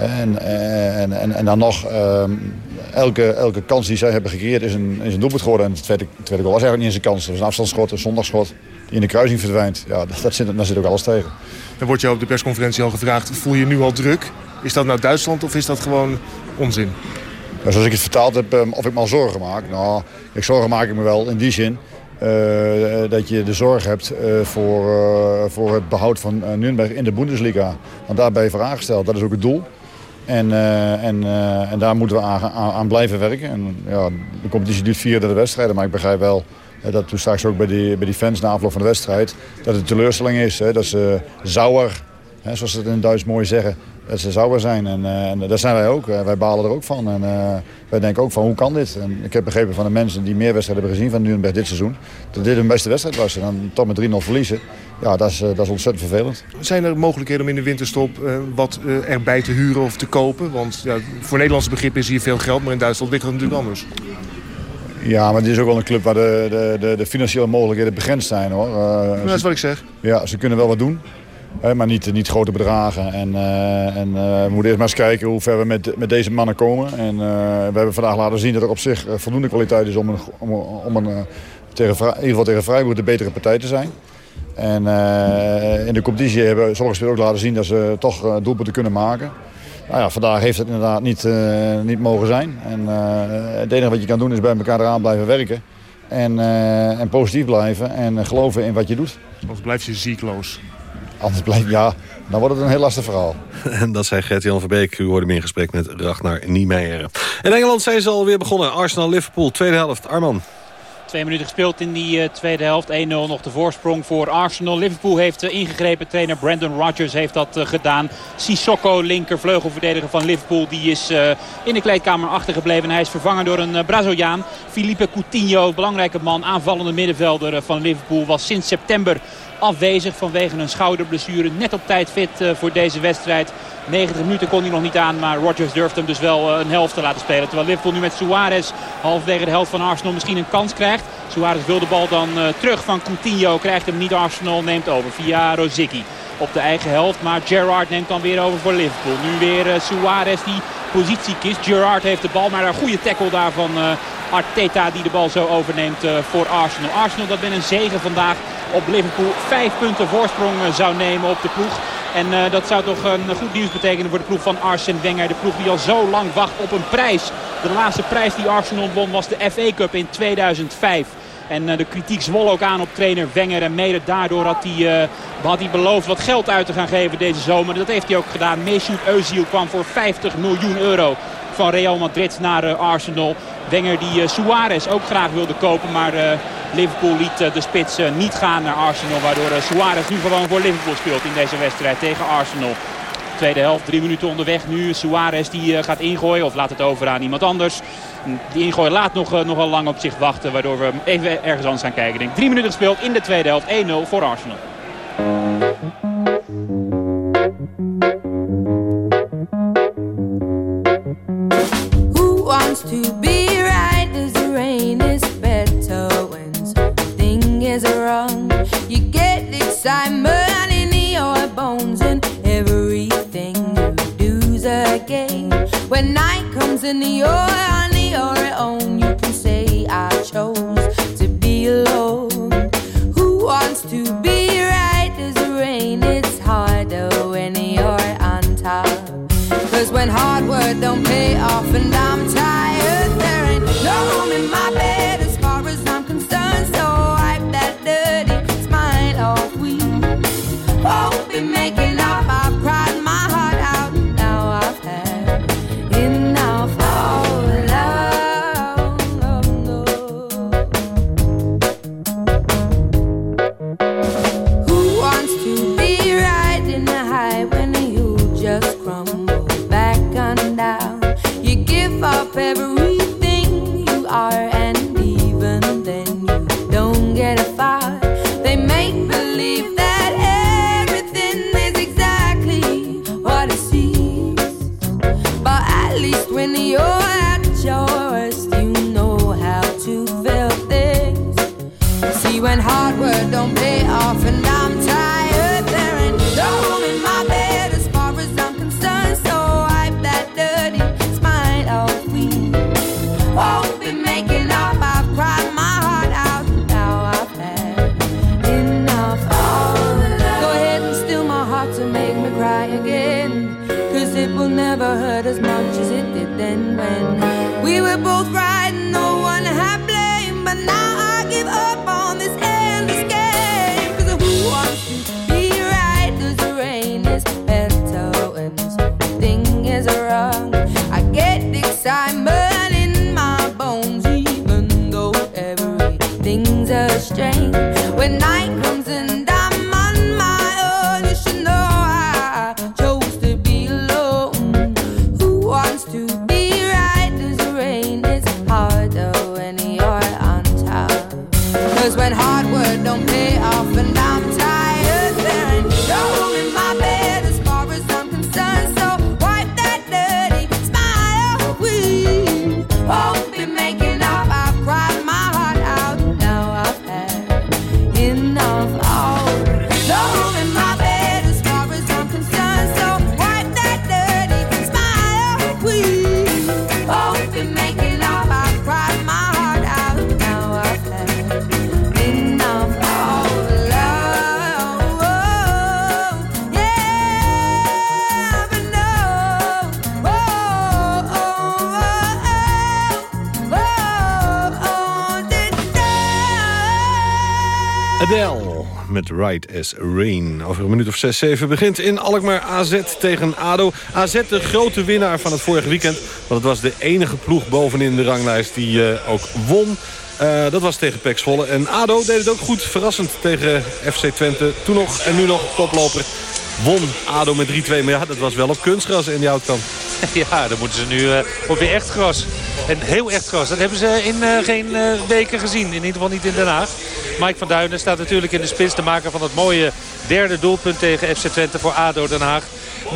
En, en, en, en dan nog, um, elke, elke kans die zij hebben gecreëerd is een, is een doelpunt geworden. En de tweede, tweede goal was eigenlijk niet eens een kans. Dat was een afstandsschot, een zondagschot die in de kruising verdwijnt. Ja, dat, dat zit, daar zit ook alles tegen. Dan wordt je op de persconferentie al gevraagd, voel je nu al druk? Is dat nou Duitsland of is dat gewoon onzin? Ja, zoals ik het vertaald heb, um, of ik me al zorgen maak. Nou, ik zorgen maak ik me wel in die zin. Uh, dat je de zorg hebt uh, voor, uh, voor het behoud van Nürnberg in de Bundesliga. Want daar ben je voor aangesteld. Dat is ook het doel. En, uh, en, uh, en daar moeten we aan, blijven werken. En, ja, de competitie duurt vier de wedstrijden, maar ik begrijp wel uh, dat toen straks ook bij die, bij die fans na afloop van de wedstrijd... dat het teleurstelling is, hè, dat ze zauer, hè, zoals ze het in het Duits mooi zeggen... dat ze zauer zijn. En, en daar zijn wij ook. wij balen er ook van. En wij denken ook van, hoe kan dit? En ik heb begrepen van de mensen die meer wedstrijden hebben gezien van Nuremberg dit seizoen... dat dit hun beste wedstrijd was. En dan toch met 3-0 verliezen ja, dat is, eh, dat is ontzettend vervelend. Zijn er mogelijkheden om in de winterstop uh, wat uh, erbij te huren of te kopen? Want ja, voor Nederlandse begrip is hier veel geld, maar in Duitsland ligt het natuurlijk anders. Ja, maar dit is ook wel een club waar de, de, de, de financiële mogelijkheden begrensd zijn. hoor. Uh, dat is wat ik zeg. Ja, ze kunnen wel wat doen. Hè, maar niet, niet grote bedragen. En, en we moeten eerst maar eens kijken hoe ver we met, met deze mannen komen. En we hebben vandaag laten zien dat er op zich voldoende kwaliteit is om, een, om, om een, tegen, in ieder geval tegen Freiburg de betere partij te zijn. En uh, in de competitie hebben sommige spelers ook laten zien dat ze toch uh, doelpunten kunnen maken. Nou ja, vandaag heeft het inderdaad niet, uh, niet mogen zijn. En het enige wat je kan doen is bij elkaar eraan blijven werken. En, en positief blijven en geloven in wat je doet. Anders blijf je ziekloos. Anders blijf ja, dan wordt het een heel lastig verhaal. [laughs] En dat zei Gert-Jan Verbeek. U hoorde hem in gesprek met Ragnar Niemeyer. In Engeland zijn ze alweer begonnen. Arsenal-Liverpool, tweede helft. Arman. Twee minuten gespeeld in die uh, tweede helft. 1-0 nog de voorsprong voor Arsenal. Liverpool heeft uh, ingegrepen. Trainer Brandon Rodgers heeft dat uh, gedaan. Sissoko, linker vleugelverdediger van Liverpool. Die is in de kleedkamer achtergebleven. En hij is vervangen door een Braziliaan. Felipe Coutinho, belangrijke man. Aanvallende middenvelder van Liverpool. Was sinds september afwezig vanwege een schouderblessure. Net op tijd fit voor deze wedstrijd. 90 minuten kon hij nog niet aan. Maar Rodgers durft hem dus wel een helft te laten spelen. Terwijl Liverpool nu met Suarez halverwege de helft van Arsenal misschien een kans krijgt. Suarez wil de bal dan uh, terug van Coutinho. Krijgt hem niet. Arsenal neemt over via Rozicki op de eigen helft. Maar Gerrard neemt dan weer over voor Liverpool. Nu weer Suarez die positie kiest. Gerrard heeft de bal. Maar een goede tackle daar van Arteta die de bal zo overneemt uh, voor Arsenal. Arsenal dat met een zegen vandaag op Liverpool vijf punten voorsprong zou nemen op de ploeg En uh, dat zou toch een goed nieuws betekenen voor de ploeg van Arsene Wenger. De ploeg die al zo lang wacht op een prijs. De laatste prijs die Arsenal won was de FA Cup in 2005. En de kritiek zwol ook aan op trainer Wenger. En mede daardoor had hij, had hij beloofd wat geld uit te gaan geven deze zomer. Dat heeft hij ook gedaan. Mesut Özil kwam voor 50 miljoen euro van Real Madrid naar uh, Arsenal. Wenger die Suarez ook graag wilde kopen. Maar Liverpool liet de spits niet gaan naar Arsenal. Waardoor Suarez nu gewoon voor Liverpool speelt in deze wedstrijd tegen Arsenal. Tweede helft, drie minuten onderweg nu. Suarez die gaat ingooien of laat het over aan iemand anders. Die ingooi laat nog, nogal lang op zich wachten. Waardoor we even ergens anders gaan kijken. Denk, drie minuten gespeeld in de tweede helft. 1-0 voor Arsenal. To be right as the rain is better when is wrong? You get excitement in your bones and everything you do's a game. When night comes in your your hard don't pay off and I'm tired, there ain't no room in my bed as far as I'm concerned. So wipe that dirty smile off. We won't be making making Right as Rain. Over een minuut of 6, 7 begint in Alkmaar AZ tegen ADO. AZ de grote winnaar van het vorige weekend. Want het was de enige ploeg bovenin de ranglijst die uh, ook won. Uh, dat was tegen Pek Zwolle. En ADO deed het ook goed, verrassend tegen FC Twente. Toen nog en nu nog toploper. Won ADO met 3-2, maar ja, dat was wel op kunstgras in die houtkamp. [laughs] Ja, dan moeten ze nu uh, op weer echt gras. En heel echt gras. Dat hebben ze in uh, geen uh, weken gezien. In ieder geval niet in Den Haag. Mike van Duinen staat natuurlijk in de spits. te maken van het mooie derde doelpunt tegen FC Twente voor ADO Den Haag.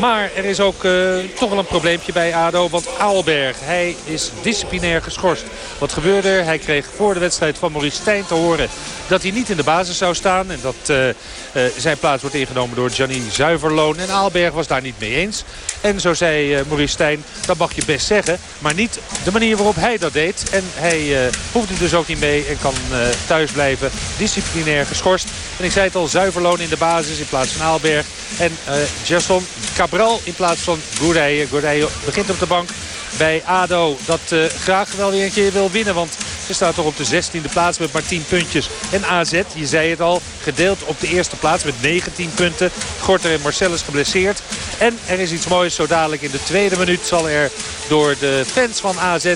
Maar er is ook uh, toch wel een probleempje bij ADO. Want Aalberg, hij is disciplinair geschorst. Wat gebeurde er? Hij kreeg voor de wedstrijd van Maurice Stijn te horen dat hij niet in de basis zou staan. En dat uh, uh, zijn plaats wordt ingenomen door Gianni Zuiverloon. En Aalberg was daar niet mee eens. En zo zei Maurice Stijn, dat mag je best zeggen. Maar niet de manier waarop hij dat deed. En hij hoefde dus ook niet mee en kan thuis blijven. Disciplinair geschorst. En ik zei het al, Zuiverloon in de basis in plaats van Aalberg. En uh, Cabral in plaats van Gourdeille. Gourdeille begint op de bank bij ADO dat uh, graag wel weer een keer wil winnen. Want ze staat toch op de 16e plaats met maar 10 puntjes. En AZ, je zei het al, gedeeld op de eerste plaats met 19 punten. Gorter en Marcellus geblesseerd. En er is iets moois. Zo dadelijk in de tweede minuut zal er door de fans van AZ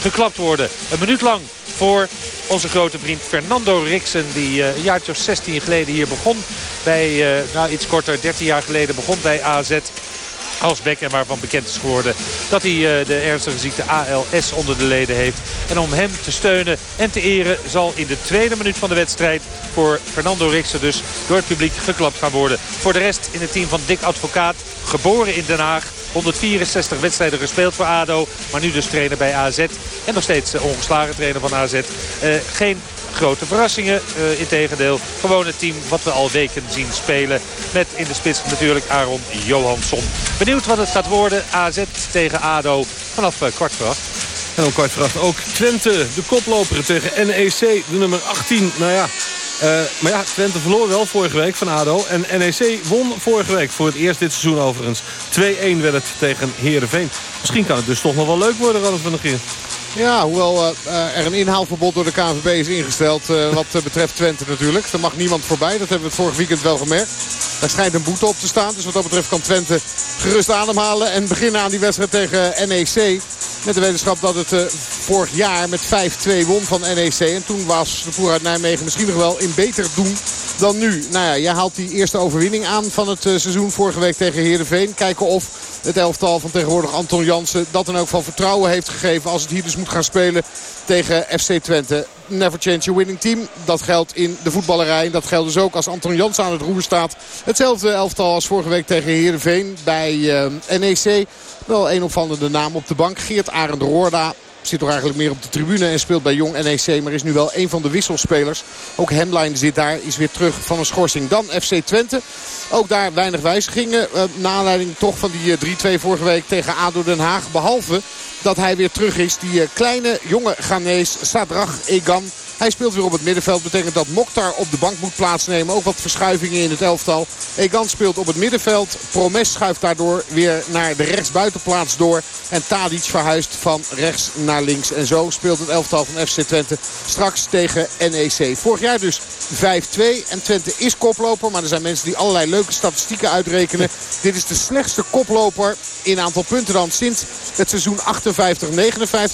geklapt worden. Een minuut lang voor onze grote vriend Fernando Rixen. Die uh, een jaartje of 16 geleden hier begon. Bij, uh, nou iets korter, 13 jaar geleden begon bij AZ als bek waarvan bekend is geworden dat hij uh, de ernstige ziekte ALS onder de leden heeft. En om hem te steunen en te eren zal in de tweede minuut van de wedstrijd voor Fernando Rixen dus door het publiek geklapt gaan worden. Voor de rest in het team van Dick Advocaat, geboren in Den Haag. 164 wedstrijden gespeeld voor ADO. Maar nu dus trainer bij AZ. En nog steeds uh, ongeslagen trainer van AZ. Uh, geen grote verrassingen. Uh, integendeel, gewoon het team wat we al weken zien spelen. Met in de spits natuurlijk Aaron Johansson. Benieuwd wat het gaat worden. AZ tegen ADO vanaf kwart voor. En om kwart voor ook Twente, de koploper tegen NEC, de nummer 18. Nou ja, uh, maar ja, Twente verloor wel vorige week van ADO. En NEC won vorige week voor het eerst dit seizoen overigens. 2-1 werd het tegen Heerenveen. Misschien kan het dus toch nog wel leuk worden, Ralf van der Geer. Ja, hoewel uh, er een inhaalverbod door de KNVB is ingesteld uh, wat betreft Twente natuurlijk. Er mag niemand voorbij, dat hebben we het vorig weekend wel gemerkt. Daar schijnt een boete op te staan. Dus wat dat betreft kan Twente gerust ademhalen en beginnen aan die wedstrijd tegen NEC. Met de wetenschap dat het vorig jaar met 5-2 won van NEC. En toen was de voer uit Nijmegen misschien nog wel in beter doen dan nu. Nou ja, jij haalt die eerste overwinning aan van het seizoen vorige week tegen Heerenveen. Kijken of het elftal van tegenwoordig Anton Jansen dat dan ook van vertrouwen heeft gegeven. Als het hier dus moet gaan spelen tegen FC Twente. Never change your winning team. Dat geldt in de voetballerij. Dat geldt dus ook als Anton Jansen aan het roer staat. Hetzelfde elftal als vorige week tegen Heerenveen bij uh, NEC. Wel een opvallende naam op de bank. Geert Arend Roorda zit toch eigenlijk meer op de tribune en speelt bij Jong NEC. Maar is nu wel een van de wisselspelers. Ook Hemline zit daar, is weer terug van een schorsing. Dan FC Twente. Ook daar weinig wijzigingen. Uh, na aanleiding toch van die uh, 3-2 vorige week tegen ADO Den Haag. Behalve dat hij weer terug is. Die uh, kleine jonge Ghanese Sadrach Egan. Hij speelt weer op het middenveld. Betekent dat Mokhtar op de bank moet plaatsnemen. Ook wat verschuivingen in het elftal. Egan speelt op het middenveld. Promes schuift daardoor weer naar de rechtsbuitenplaats door. En Tadic verhuist van rechts naar links. En zo speelt het elftal van FC Twente straks tegen NEC. Vorig jaar dus 5-2. En Twente is koploper. Maar er zijn mensen die allerlei leuke statistieken uitrekenen. Dit is de slechtste koploper in aantal punten dan sinds het seizoen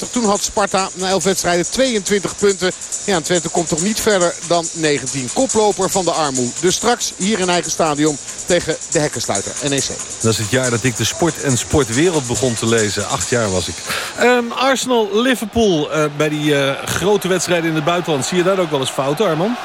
58-59. Toen had Sparta na 11 wedstrijden 22 punten. Ja, en Twente komt toch niet verder dan 19. Koploper van de armoe. Dus straks hier in eigen stadion tegen de hekkensluiter NEC. Dat is het jaar dat ik de sport en sportwereld begon te lezen. Acht jaar was ik. Um, Arsenal-Liverpool uh, bij die uh, grote wedstrijden in het buitenland. Zie je daar ook wel eens fouten, Arman?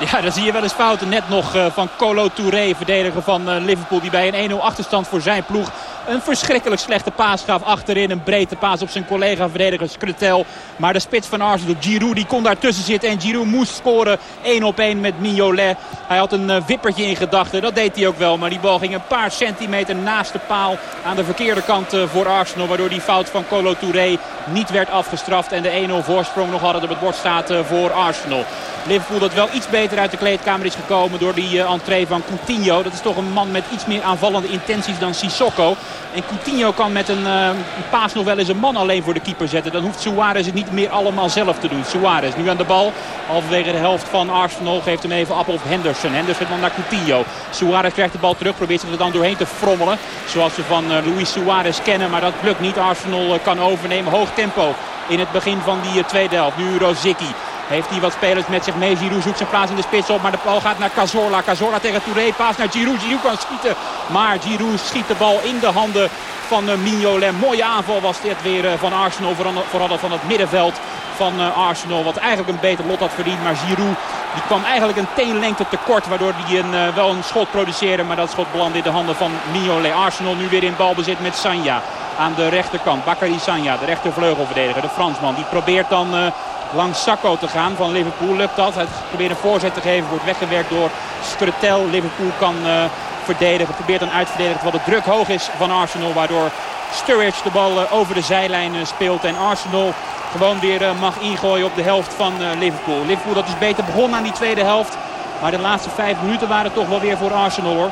Ja, dan zie je wel eens fouten. Net nog uh, van Colo Touré, verdediger van uh, Liverpool... die bij een 1-0 achterstand voor zijn ploeg een verschrikkelijk slechte paas gaf achterin. Een breedte paas op zijn collega-verdediger Skrutel. Maar de spits van Arsenal, Giroud, die kon daartussen zitten. En Giroud moest scoren 1 op 1 met Mignolet. Hij had een uh, wippertje in gedachten. Dat deed hij ook wel. Maar die bal ging een paar centimeter naast de paal. Aan de verkeerde kant voor Arsenal. Waardoor die fout van Colo Touré niet werd afgestraft. En de 1-0 voorsprong nog altijd op het bord staat voor Arsenal. Liverpool dat wel iets beter uit de kleedkamer is gekomen door die uh, entree van Coutinho. Dat is toch een man met iets meer aanvallende intenties dan Sissoko. En Coutinho kan met een, uh, een paas nog wel eens een man alleen voor de keeper zetten. Dan hoeft Suarez het niet meer allemaal zelf te doen. Suarez nu aan de bal. Halverwege de helft van Arsenal geeft hem even af op Henderson. Henderson dan naar Coutinho. Suarez krijgt de bal terug. Probeert zich er dan doorheen te frommelen. Zoals we van uh, Luis Suarez kennen. Maar dat lukt niet. Arsenal kan overnemen. Hoog tempo in het begin van die tweede helft. Nu Rozicki. Heeft hij wat spelers met zich mee. Giroud zoekt zijn plaats in de spits op. Maar de bal gaat naar Cazorla. Cazorla tegen Touré. Paas naar Giroud. Giroud kan schieten. Maar Giroud schiet de bal in de handen van uh, Mignolet. Mooie aanval was dit weer uh, van Arsenal. Vooral van het middenveld van uh, Arsenal. Wat eigenlijk een beter lot had verdiend. Maar Giroud die kwam eigenlijk een teenlengte tekort. Waardoor hij een, wel een schot produceerde. Maar dat schot belandde in de handen van Mignolet. Arsenal nu weer in balbezit met Sanja. Aan de rechterkant. Bakary Sanja, de rechtervleugelverdediger. De Fransman. Die probeert dan langs Sacco te gaan. Van Liverpool lukt dat. Hij probeert een voorzet te geven. Wordt weggewerkt door Skrutel. Liverpool kan uh, verdedigen. Probeert dan uit te verdedigen terwijl de druk hoog is van Arsenal. Waardoor Sturridge de bal uh, over de zijlijn uh, speelt. En Arsenal gewoon weer mag ingooien op de helft van Liverpool. Liverpool dat is beter begonnen aan die tweede helft. Maar de laatste vijf minuten waren toch wel weer voor Arsenal hoor.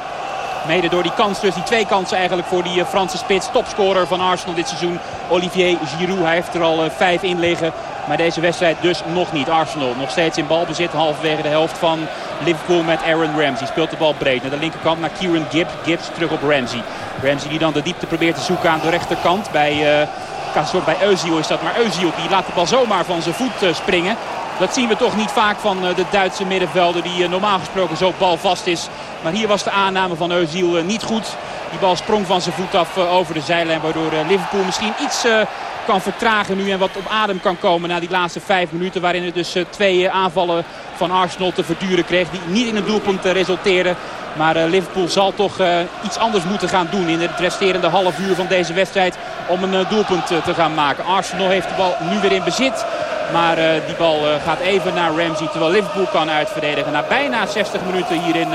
Mede door die kans dus, die twee kansen eigenlijk voor die Franse spits. Topscorer van Arsenal dit seizoen, Olivier Giroud. Hij heeft er al vijf in liggen. Maar deze wedstrijd dus nog niet. Arsenal nog steeds in balbezit. Halverwege de helft van Liverpool met Aaron Ramsey. Speelt de bal breed naar de linkerkant naar Kieran Gibbs. Gibbs terug op Ramsey. Ramsey die dan de diepte probeert te zoeken aan de rechterkant. Bij, uh, bij is dat. Maar Özil die laat de bal zomaar van zijn voet uh, springen. Dat zien we toch niet vaak van de Duitse middenvelder die normaal gesproken zo balvast is. Maar hier was de aanname van Özil niet goed. Die bal sprong van zijn voet af over de zijlijn. Waardoor Liverpool misschien iets kan vertragen nu. En wat op adem kan komen na die laatste vijf minuten. Waarin het dus twee aanvallen van Arsenal te verduren kreeg. Die niet in een doelpunt resulteren. Maar Liverpool zal toch iets anders moeten gaan doen in het resterende half uur van deze wedstrijd. Om een doelpunt te gaan maken. Arsenal heeft de bal nu weer in bezit. Maar die bal gaat even naar Ramsey. Terwijl Liverpool kan uitverdedigen. Na bijna 60 minuten hier in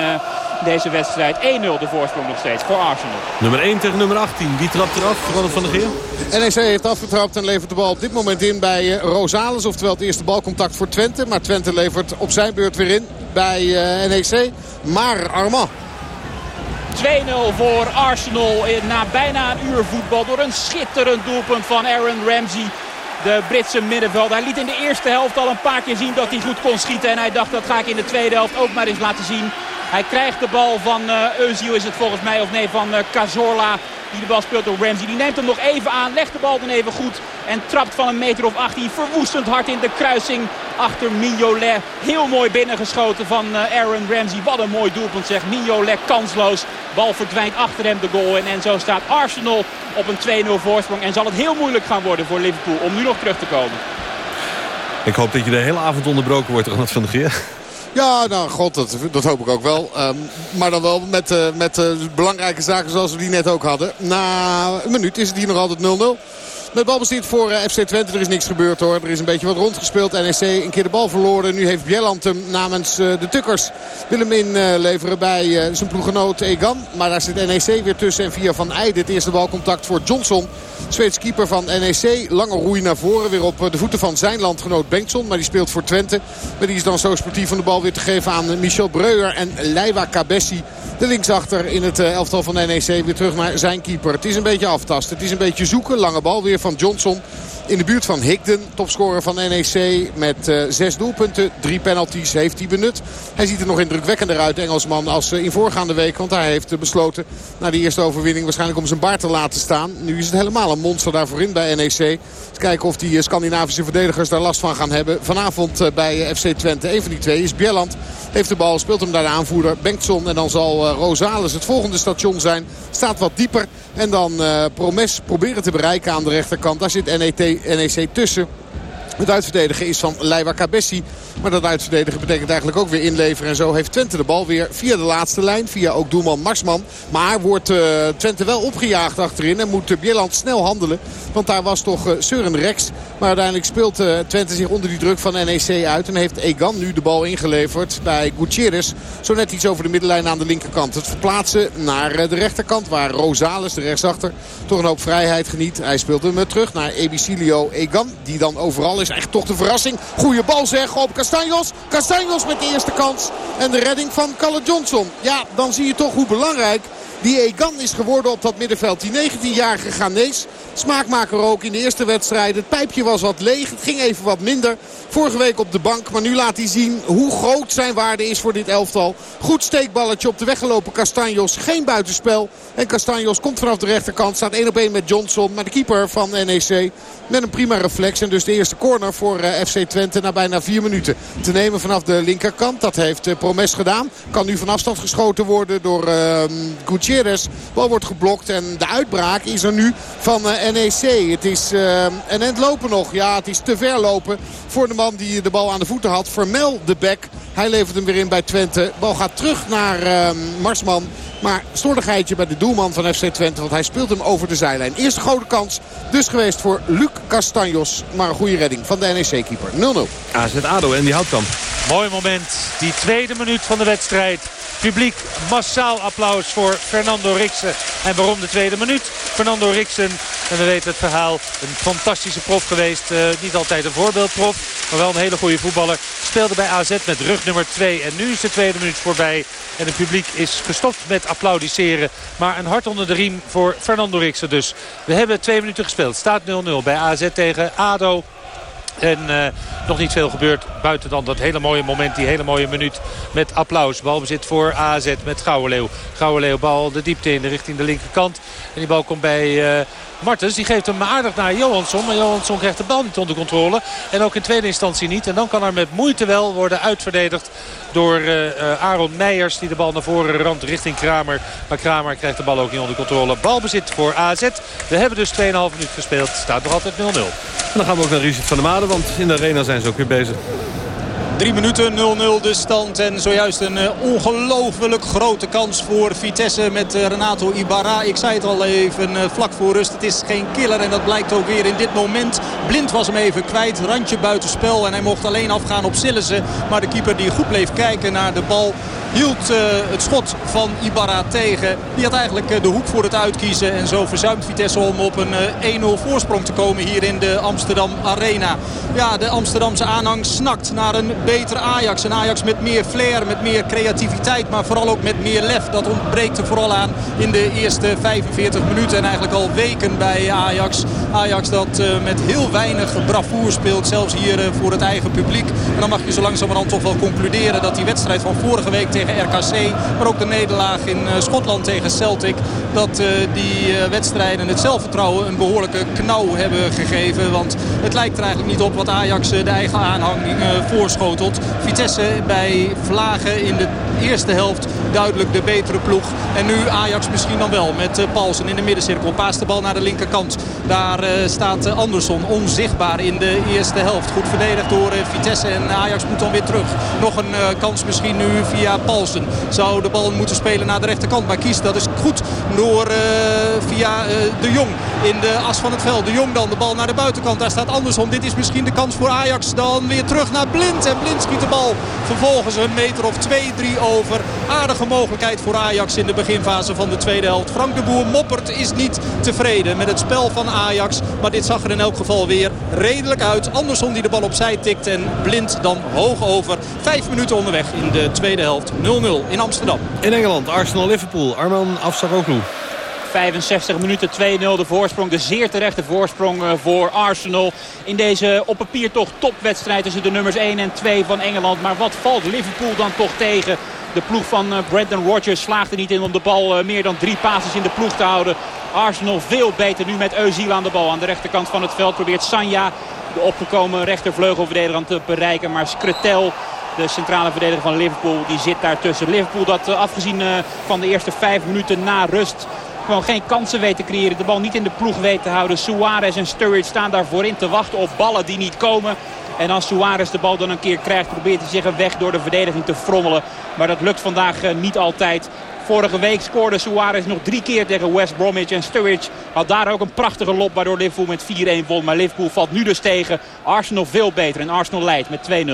deze wedstrijd. 1-0 de voorsprong nog steeds voor Arsenal. Nummer 1 tegen nummer 18. Wie trapt eraf? Ronald van der Geer. NEC heeft afgetrapt en levert de bal op dit moment in bij Rosales. Oftewel het eerste balcontact voor Twente. Maar Twente levert op zijn beurt weer in bij NEC. Maar Armand. 2-0 voor Arsenal na bijna een uur voetbal. Door een schitterend doelpunt van Aaron Ramsey de Britse middenvelder. Hij liet in de eerste helft al een paar keer zien dat hij goed kon schieten. En hij dacht dat ga ik in de tweede helft ook maar eens laten zien. Hij krijgt de bal van uh, is het volgens mij of nee van uh, Cazorla. Die de bal speelt door Ramsey. Die neemt hem nog even aan. Legt de bal dan even goed. En trapt van een meter of 18 verwoestend hard in de kruising achter Mignolet. Heel mooi binnengeschoten van uh, Aaron Ramsey. Wat een mooi doelpunt zegt. Mignolet kansloos. Bal verdwijnt achter hem de goal. En, en zo staat Arsenal op een 2-0 voorsprong. En zal het heel moeilijk gaan worden voor Liverpool om nu nog terug te komen. Ik hoop dat je de hele avond onderbroken wordt, Ronald van der Geer. Ja, nou god, dat, dat hoop ik ook wel. Um, maar dan wel met, uh, met uh, belangrijke zaken zoals we die net ook hadden. Na een minuut is het hier nog altijd 0-0. Met balbezit voor uh, FC Twente. Er is niks gebeurd hoor. Er is een beetje wat rondgespeeld. NEC een keer de bal verloren. Nu heeft Bjelland hem namens uh, de Tukkers willen hem inleveren bij uh, zijn ploeggenoot Egan. Maar daar zit NEC weer tussen. En via Van Eijden het eerste balcontact voor Johnson. Zweeds keeper van NEC. Lange roei naar voren. Weer op de voeten van zijn landgenoot Bengtson. Maar die speelt voor Twente. Maar die is dan zo sportief om de bal weer te geven aan Michel Breuer en Leiva Cabessi. De linksachter in het elftal van NEC weer terug naar zijn keeper. Het is een beetje aftasten. Het is een beetje zoeken. Lange bal weer van Johnson. In de buurt van Higden, topscorer van NEC met uh, zes doelpunten. Drie penalties heeft hij benut. Hij ziet er nog indrukwekkender uit, Engelsman, als uh, in voorgaande week. Want hij heeft uh, besloten na die eerste overwinning waarschijnlijk om zijn baard te laten staan. Nu is het helemaal een monster daarvoor in bij NEC. Eens kijken of die Scandinavische verdedigers daar last van gaan hebben. Vanavond bij FC Twente. Een van die twee is Bjelland. Heeft de bal, speelt hem naar de aanvoerder Bengtson. En dan zal Rosales het volgende station zijn. Staat wat dieper. En dan Promes proberen te bereiken aan de rechterkant. Daar zit NEC, NEC tussen. Het uitverdedigen is van Leiva Cabessi. Maar dat uitverdedigen betekent eigenlijk ook weer inleveren. En zo heeft Twente de bal weer via de laatste lijn. Via ook doelman Marsman. Maar wordt uh, Twente wel opgejaagd achterin. En moet uh, Bieland snel handelen. Want daar was toch uh, Søren Rex. Maar uiteindelijk speelt uh, Twente zich onder die druk van NEC uit. En heeft Egan nu de bal ingeleverd bij Gutierrez. Zo net iets over de middenlijn aan de linkerkant. Het verplaatsen naar de rechterkant. Waar Rosales, de rechtsachter, toch een hoop vrijheid geniet. Hij speelt hem terug naar Ebicilio Egan. Die dan overal is. Echt toch de verrassing. Goeie bal zeg op Castanjos. Castanjos met de eerste kans. En de redding van Calle Johnson. Ja, dan zie je toch hoe belangrijk die Egan is geworden op dat middenveld. Die 19-jarige Ghanese. Smaakmaker ook in de eerste wedstrijd. Het pijpje was wat leeg. Het ging even wat minder. Vorige week op de bank. Maar nu laat hij zien hoe groot zijn waarde is voor dit elftal. Goed steekballetje op de weggelopen Castanjos. Geen buitenspel. En Castanjos komt vanaf de rechterkant. Staat 1 op 1 met Johnson. Maar de keeper van NEC met een prima reflex. En dus de eerste corner voor FC Twente na bijna vier minuten. Te nemen vanaf de linkerkant. Dat heeft Promes gedaan. Kan nu van afstand geschoten worden door uh, Gutierrez. Bal wordt geblokt. En de uitbraak is er nu van NEC. Het is uh, een end lopen nog. Ja, het is te ver lopen voor de man die de bal aan de voeten had. Vermel de bek. Hij levert hem weer in bij Twente. Bal gaat terug naar uh, Marsman. Maar slordigheidje bij de doelman van FC Twente. Want hij speelt hem over de zijlijn. Eerste grote kans dus geweest voor Luc Castanjos. Maar een goede redding van de NEC-keeper. 0-0. AZ ADO en die Houtkamp. Mooi moment. Die tweede minuut van de wedstrijd. Publiek massaal applaus voor Fernando Riksen. En waarom de tweede minuut? Fernando Riksen, en we weten het verhaal, een fantastische prof geweest. Uh, niet altijd een voorbeeldprof, maar wel een hele goede voetballer. Speelde bij AZ met rug nummer 2. En nu is de tweede minuut voorbij. En het publiek is gestopt met applaudisseren. Maar een hart onder de riem voor Fernando Riksen dus. We hebben twee minuten gespeeld. Staat 0-0 bij AZ tegen ADO. En uh, nog niet veel gebeurd buiten dan dat hele mooie moment. Die hele mooie minuut met applaus. Balbezit voor AZ met Gouwenleeuw. Gouwenleeuw bal de diepte in de richting de linkerkant. En die bal komt bij uh, Martens. Die geeft hem aardig naar Johansson. Maar Johansson krijgt de bal niet onder controle. En ook in tweede instantie niet. En dan kan er met moeite wel worden uitverdedigd door uh, Aaron Meijers. Die de bal naar voren ramt richting Kramer. Maar Kramer krijgt de bal ook niet onder controle. Balbezit voor AZ. We hebben dus 2,5 minuut gespeeld. Staat nog altijd 0-0. En dan gaan we ook naar Richard van der Maden. Want in de arena zijn ze ook weer bezig. Drie minuten 0-0 de stand. En zojuist een uh, ongelooflijk grote kans voor Vitesse met uh, Renato Ibarra. Ik zei het al even uh, vlak voor rust. Het is geen killer en dat blijkt ook weer in dit moment. Blind was hem even kwijt. Randje buitenspel. En hij mocht alleen afgaan op Sillissen. Maar de keeper die goed bleef kijken naar de bal hield het schot van Ibarra tegen. Die had eigenlijk de hoek voor het uitkiezen. En zo verzuimt Vitesse om op een uh, 1-0 voorsprong te komen hier in de Amsterdam Arena. Ja, de Amsterdamse aanhang snakt naar een betere Ajax. Een Ajax met meer flair, met meer creativiteit. Maar vooral ook met meer lef. Dat ontbreekt er vooral aan in de eerste 45 minuten. En eigenlijk al weken bij Ajax. Ajax dat met heel weinig bravoer speelt. Zelfs hier voor het eigen publiek. En dan mag je zo langzamerhand toch wel concluderen dat die wedstrijd van vorige week tegen RKC. Maar ook de nederlaag in Schotland tegen Celtic. Dat die wedstrijden het zelfvertrouwen een behoorlijke knauw hebben gegeven. Want het lijkt er eigenlijk niet op wat Ajax de eigen aanhang uh, voorschotelt. Vitesse bij Vlagen in de eerste helft duidelijk de betere ploeg. En nu Ajax misschien dan wel met uh, Paulsen in de middencirkel. Paast de bal naar de linkerkant. Daar uh, staat uh, Andersson onzichtbaar in de eerste helft. Goed verdedigd door Vitesse en Ajax moet dan weer terug. Nog een kans misschien nu via Paulsen. Zou de bal moeten spelen naar de rechterkant. Maar kiest dat is goed door via de Jong in de as van het veld. De Jong dan de bal naar de buitenkant. Daar staat Andersson. Dit is misschien de kans voor Ajax. Dan weer terug naar Blind. En Blind schiet de bal vervolgens een meter of 2-3 over. Aardige mogelijkheid voor Ajax in de beginfase van de tweede helft. Frank de Boer moppert is niet tevreden met het spel van Ajax. Maar dit zag er in elk geval weer redelijk uit. Anderson die de bal opzij tikt en Blind dan hoog over. Vijf minuten onderweg in de tweede helft. 0-0 in Amsterdam. In Engeland, Arsenal-Liverpool. Arman Afsaroglu. 65 minuten 2-0 de voorsprong. De zeer terechte voorsprong voor Arsenal. In deze op papier toch topwedstrijd tussen de nummers 1 en 2 van Engeland. Maar wat valt Liverpool dan toch tegen? De ploeg van Brandon Rodgers slaagt er niet in om de bal meer dan drie passes in de ploeg te houden. Arsenal veel beter nu met Özil aan de bal. Aan de rechterkant van het veld probeert Sanja de opgekomen rechtervleugelverdediger te bereiken. Maar Skretel, de centrale verdediger van Liverpool, die zit daartussen. Liverpool dat afgezien van de eerste vijf minuten na rust gewoon geen kansen weet te creëren. De bal niet in de ploeg weet te houden. Suarez en Sturridge staan daar voorin te wachten op ballen die niet komen. En als Suarez de bal dan een keer krijgt, probeert hij zich een weg door de verdediging te frommelen. Maar dat lukt vandaag niet altijd. Vorige week scoorde Suarez nog drie keer tegen West Bromwich. En Sturridge had daar ook een prachtige lop waardoor Liverpool met 4-1 won. Maar Liverpool valt nu dus tegen. Arsenal veel beter en Arsenal leidt met 2-0.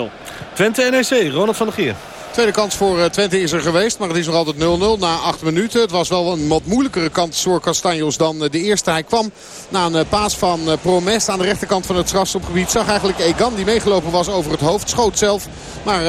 Twente NEC, Ronald van der Geer. Tweede kans voor Twente is er geweest, maar het is nog altijd 0-0 na 8 minuten. Het was wel een wat moeilijkere kans voor Castanjos dan de eerste. Hij kwam na een paas van Promes aan de rechterkant van het strafstopgebied. Zag eigenlijk Egan die meegelopen was over het hoofd. Schoot zelf, maar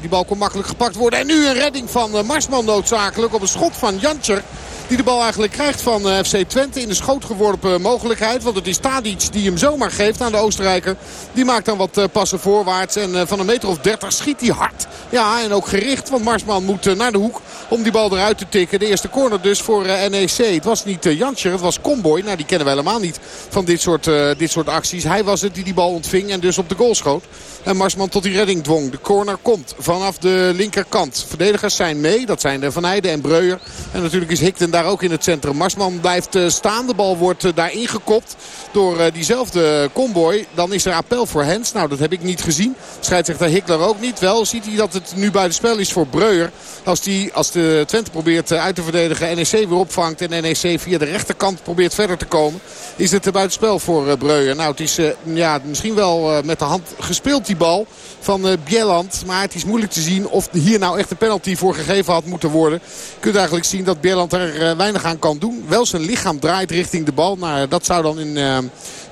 die bal kon makkelijk gepakt worden. En nu een redding van Marsman noodzakelijk op een schot van Jantjer. Die de bal eigenlijk krijgt van FC Twente in de schoot geworpen mogelijkheid. Want het is Tadic die hem zomaar geeft aan de Oostenrijker. Die maakt dan wat passen voorwaarts. En van een meter of 30 schiet hij hard. Ja, en ook gericht. Want Marsman moet naar de hoek om die bal eruit te tikken. De eerste corner dus voor NEC. Het was niet Janscher, het was Comboy. Nou, die kennen we helemaal niet van dit soort, dit soort acties. Hij was het die die bal ontving en dus op de goal schoot. En Marsman tot die redding dwong. De corner komt vanaf de linkerkant. Verdedigers zijn mee. Dat zijn de Van Heijden en Breuer. En natuurlijk is Hikten daar ook in het centrum. Marsman blijft staan. De bal wordt daar ingekopt door diezelfde Comboy. Dan is er appel voor Hens. Nou, dat heb ik niet gezien. Scheidsrechter Hickler ook niet. Wel ziet hij dat het nu buitenspel is voor Breuer. Als, die, als de Twente probeert uit te verdedigen. NEC weer opvangt en NEC via de rechterkant probeert verder te komen. Is het buitenspel voor Breuer. Nou, het is ja, misschien wel met de hand gespeeld die bal van Bieland. Maar het is moeilijk te zien of hier nou echt een penalty voor gegeven had moeten worden. Je kunt eigenlijk zien dat Bieland er weinig aan kan doen. Wel zijn lichaam draait richting de bal. Nou, dat zou dan in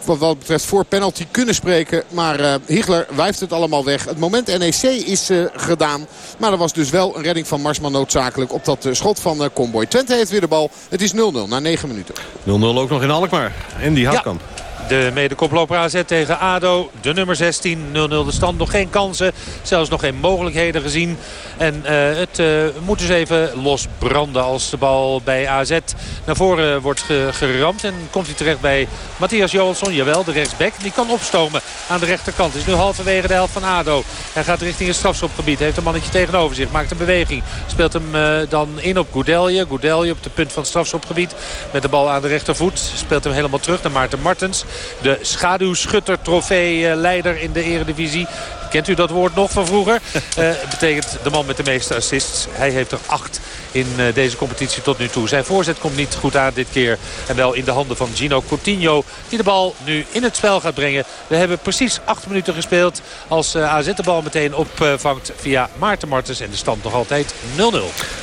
wat, wat betreft voor penalty kunnen spreken. Maar uh, Higler wijft het allemaal weg. Het moment NEC is gedaan. Maar er was dus wel een redding van Marsman noodzakelijk op dat schot van Comboy. Twente heeft weer de bal. Het is 0-0 na 9 minuten. 0-0 ook nog in Alkmaar. En die Houtkamp. Ja. De medekoploper AZ tegen ADO. De nummer 16. 0-0 de stand. Nog geen kansen. Zelfs nog geen mogelijkheden gezien. En uh, het uh, moet dus even losbranden als de bal bij AZ naar voren wordt ge geramd. En komt hij terecht bij Matthias Johansson. Jawel, de rechtsback. Die kan opstomen aan de rechterkant. Is nu halverwege de helft van ADO. Hij gaat richting het strafschopgebied. Heeft een mannetje tegenover zich. Maakt een beweging. Speelt hem uh, dan in op Goudelje. Goudelje op de punt van het strafschopgebied. Met de bal aan de rechtervoet. Speelt hem helemaal terug naar Maarten Martens. De schaduwschutter trofee-leider in de eredivisie. Kent u dat woord nog van vroeger? [laughs] uh, betekent de man met de meeste assists. Hij heeft er acht in uh, deze competitie tot nu toe. Zijn voorzet komt niet goed aan dit keer. En wel in de handen van Gino Coutinho. Die de bal nu in het spel gaat brengen. We hebben precies acht minuten gespeeld. Als uh, AZ de bal meteen opvangt via Maarten Martens. En de stand nog altijd 0-0.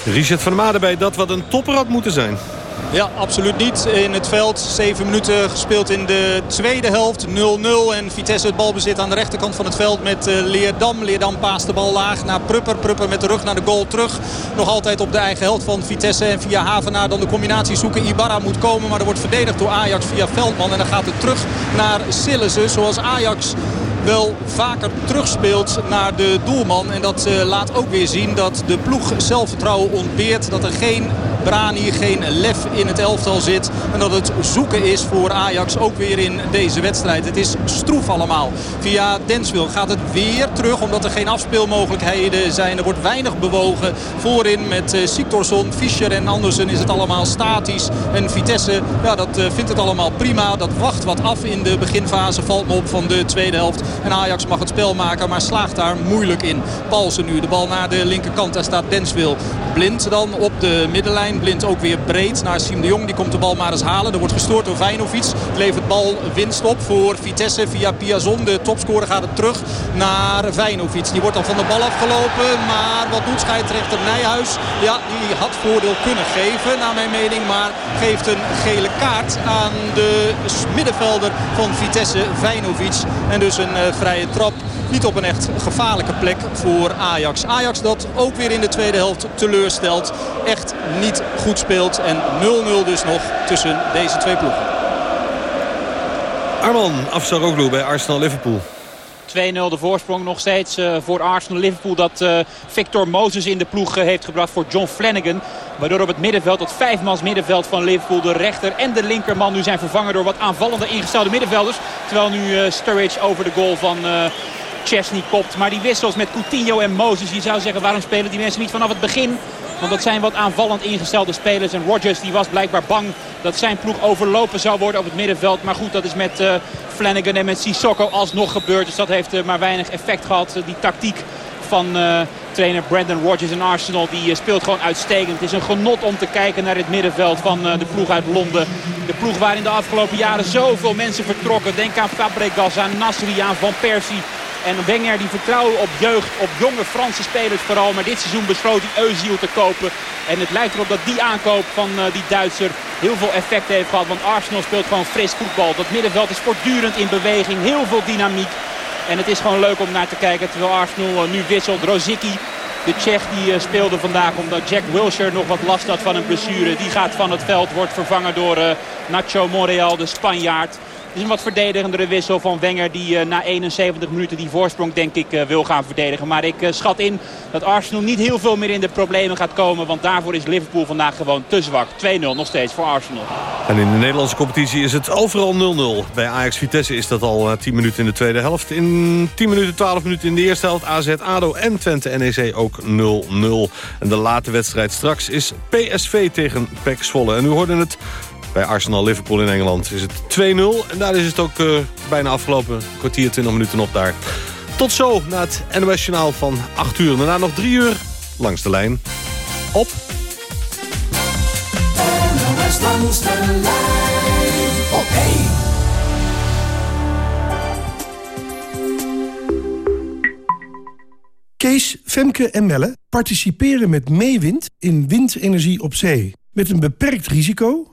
Richard van der Made bij dat wat een topper had moeten zijn. Ja, absoluut niet. In het veld, zeven minuten gespeeld in de tweede helft. 0-0 en Vitesse het balbezit aan de rechterkant van het veld met uh, Leerdam. Leerdam paast de bal laag naar Prupper. Prupper met de rug naar de goal terug. Nog altijd op de eigen helft van Vitesse. En via Havenaar dan de combinatie zoeken. Ibarra moet komen, maar er wordt verdedigd door Ajax via Veldman. En dan gaat het terug naar Sillissen. Zoals Ajax wel vaker terugspeelt naar de doelman. En dat uh, laat ook weer zien dat de ploeg zelfvertrouwen ontbeert. Dat er geen Brani, geen lef in het elftal zit. En dat het zoeken is voor Ajax ook weer in deze wedstrijd. Het is stroef allemaal. Via Denswil gaat het weer terug omdat er geen afspeelmogelijkheden zijn. Er wordt weinig bewogen. Voorin met uh, Siktorsson, Fischer en Andersen is het allemaal statisch. En Vitesse, ja, dat uh, vindt het allemaal prima. Dat wacht wat af in de beginfase. Valt me op van de tweede helft. En Ajax mag het spel maken, maar slaagt daar moeilijk in. Palsen nu, de bal naar de linkerkant. Daar staat Denswil. Blind dan op de middenlijn. Blind ook weer breed naar Siem de Jong. Die komt de bal maar eens halen. Er wordt gestoord door Vijnovic. Levert bal winst op voor Vitesse via Piazon. De topscorer gaat het terug naar Vijnovic. Die wordt dan van de bal afgelopen. Maar wat doet scheidsrechter Nijhuis? Ja, die had voordeel kunnen geven naar mijn mening. Maar geeft een gele kaart aan de middenvelder van Vitesse, Vijnovic. En dus een uh, vrije trap. Niet op een echt gevaarlijke plek voor Ajax. Ajax dat ook weer in de tweede helft teleurstelt. Echt niet goed speelt. En 0-0 dus nog tussen deze twee ploegen. Arman Afsaroglu bij Arsenal-Liverpool. 2-0 de voorsprong nog steeds uh, voor Arsenal-Liverpool. Dat uh, Victor Moses in de ploeg uh, heeft gebracht voor John Flanagan. Waardoor op het middenveld, het vijfmans middenveld van Liverpool... de rechter en de linkerman nu zijn vervangen door wat aanvallende ingestelde middenvelders. Terwijl nu Sturridge over de goal van... Chesney kopt. Maar die wissels met Coutinho en Moses. Je zou zeggen waarom spelen die mensen niet vanaf het begin? Want dat zijn wat aanvallend ingestelde spelers. En Rodgers die was blijkbaar bang dat zijn ploeg overlopen zou worden op het middenveld. Maar goed, dat is met uh, Flanagan en met Sissoko alsnog gebeurd. Dus dat heeft uh, maar weinig effect gehad. Uh, die tactiek van trainer Brandon Rodgers in Arsenal. Die speelt gewoon uitstekend. Het is een genot om te kijken naar het middenveld van de ploeg uit Londen. De ploeg waarin de afgelopen jaren zoveel mensen vertrokken. Denk aan Fabregas, aan Nasri, aan Van Persie. En Wenger die vertrouwen op jeugd, op jonge Franse spelers vooral. Maar dit seizoen besloot hij Özil te kopen. En het lijkt erop dat die aankoop van uh, die Duitser heel veel effect heeft gehad. Want Arsenal speelt gewoon fris voetbal. Dat middenveld is voortdurend in beweging. Heel veel dynamiek. En het is gewoon leuk om naar te kijken. Terwijl Arsenal uh, nu wisselt. Rozicki, de Tsjech, die uh, speelde vandaag omdat Jack Wilshere nog wat last had van een blessure. Die gaat van het veld, wordt vervangen door Nacho Monreal, de Spanjaard. Is een wat verdedigendere wissel van Wenger die uh, na 71 minuten die voorsprong denk ik uh, wil gaan verdedigen. Maar ik uh, schat in dat Arsenal niet heel veel meer in de problemen gaat komen. Want daarvoor is Liverpool vandaag gewoon te zwak. 2-0 nog steeds voor Arsenal. En in de Nederlandse competitie is het overal 0-0. Bij Ajax Vitesse is dat al 10 minuten in de tweede helft. In 10 minuten, 12 minuten in de eerste helft. AZ, ADO en Twente NEC ook 0-0. En de late wedstrijd straks is PSV tegen PEC Zwolle. En u hoorde het bij Arsenal-Liverpool in Engeland is het 2-0. En daar is het ook uh, bijna afgelopen. Kwartier, 20 minuten nog daar. Tot zo na het NOS Journaal van 8 uur. Daarna nog 3 uur langs de lijn op Langs de lijn op 1. Kees, Femke en Melle participeren met Meewind in windenergie op zee. Met een beperkt risico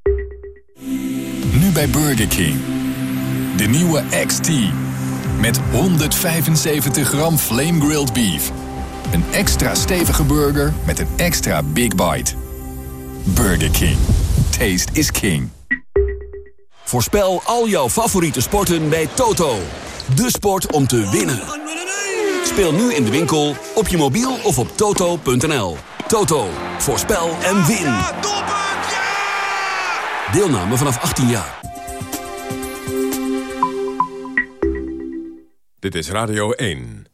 Nu bij Burger King. De nieuwe XT. Met 175 gram flame grilled beef. Een extra stevige burger met een extra big bite. Burger King. Taste is king. Voorspel al jouw favoriete sporten bij Toto. De sport om te winnen. Speel nu in de winkel, op je mobiel of op toto.nl. Toto, voorspel en win. Deelname vanaf 18 jaar. Dit is Radio 1.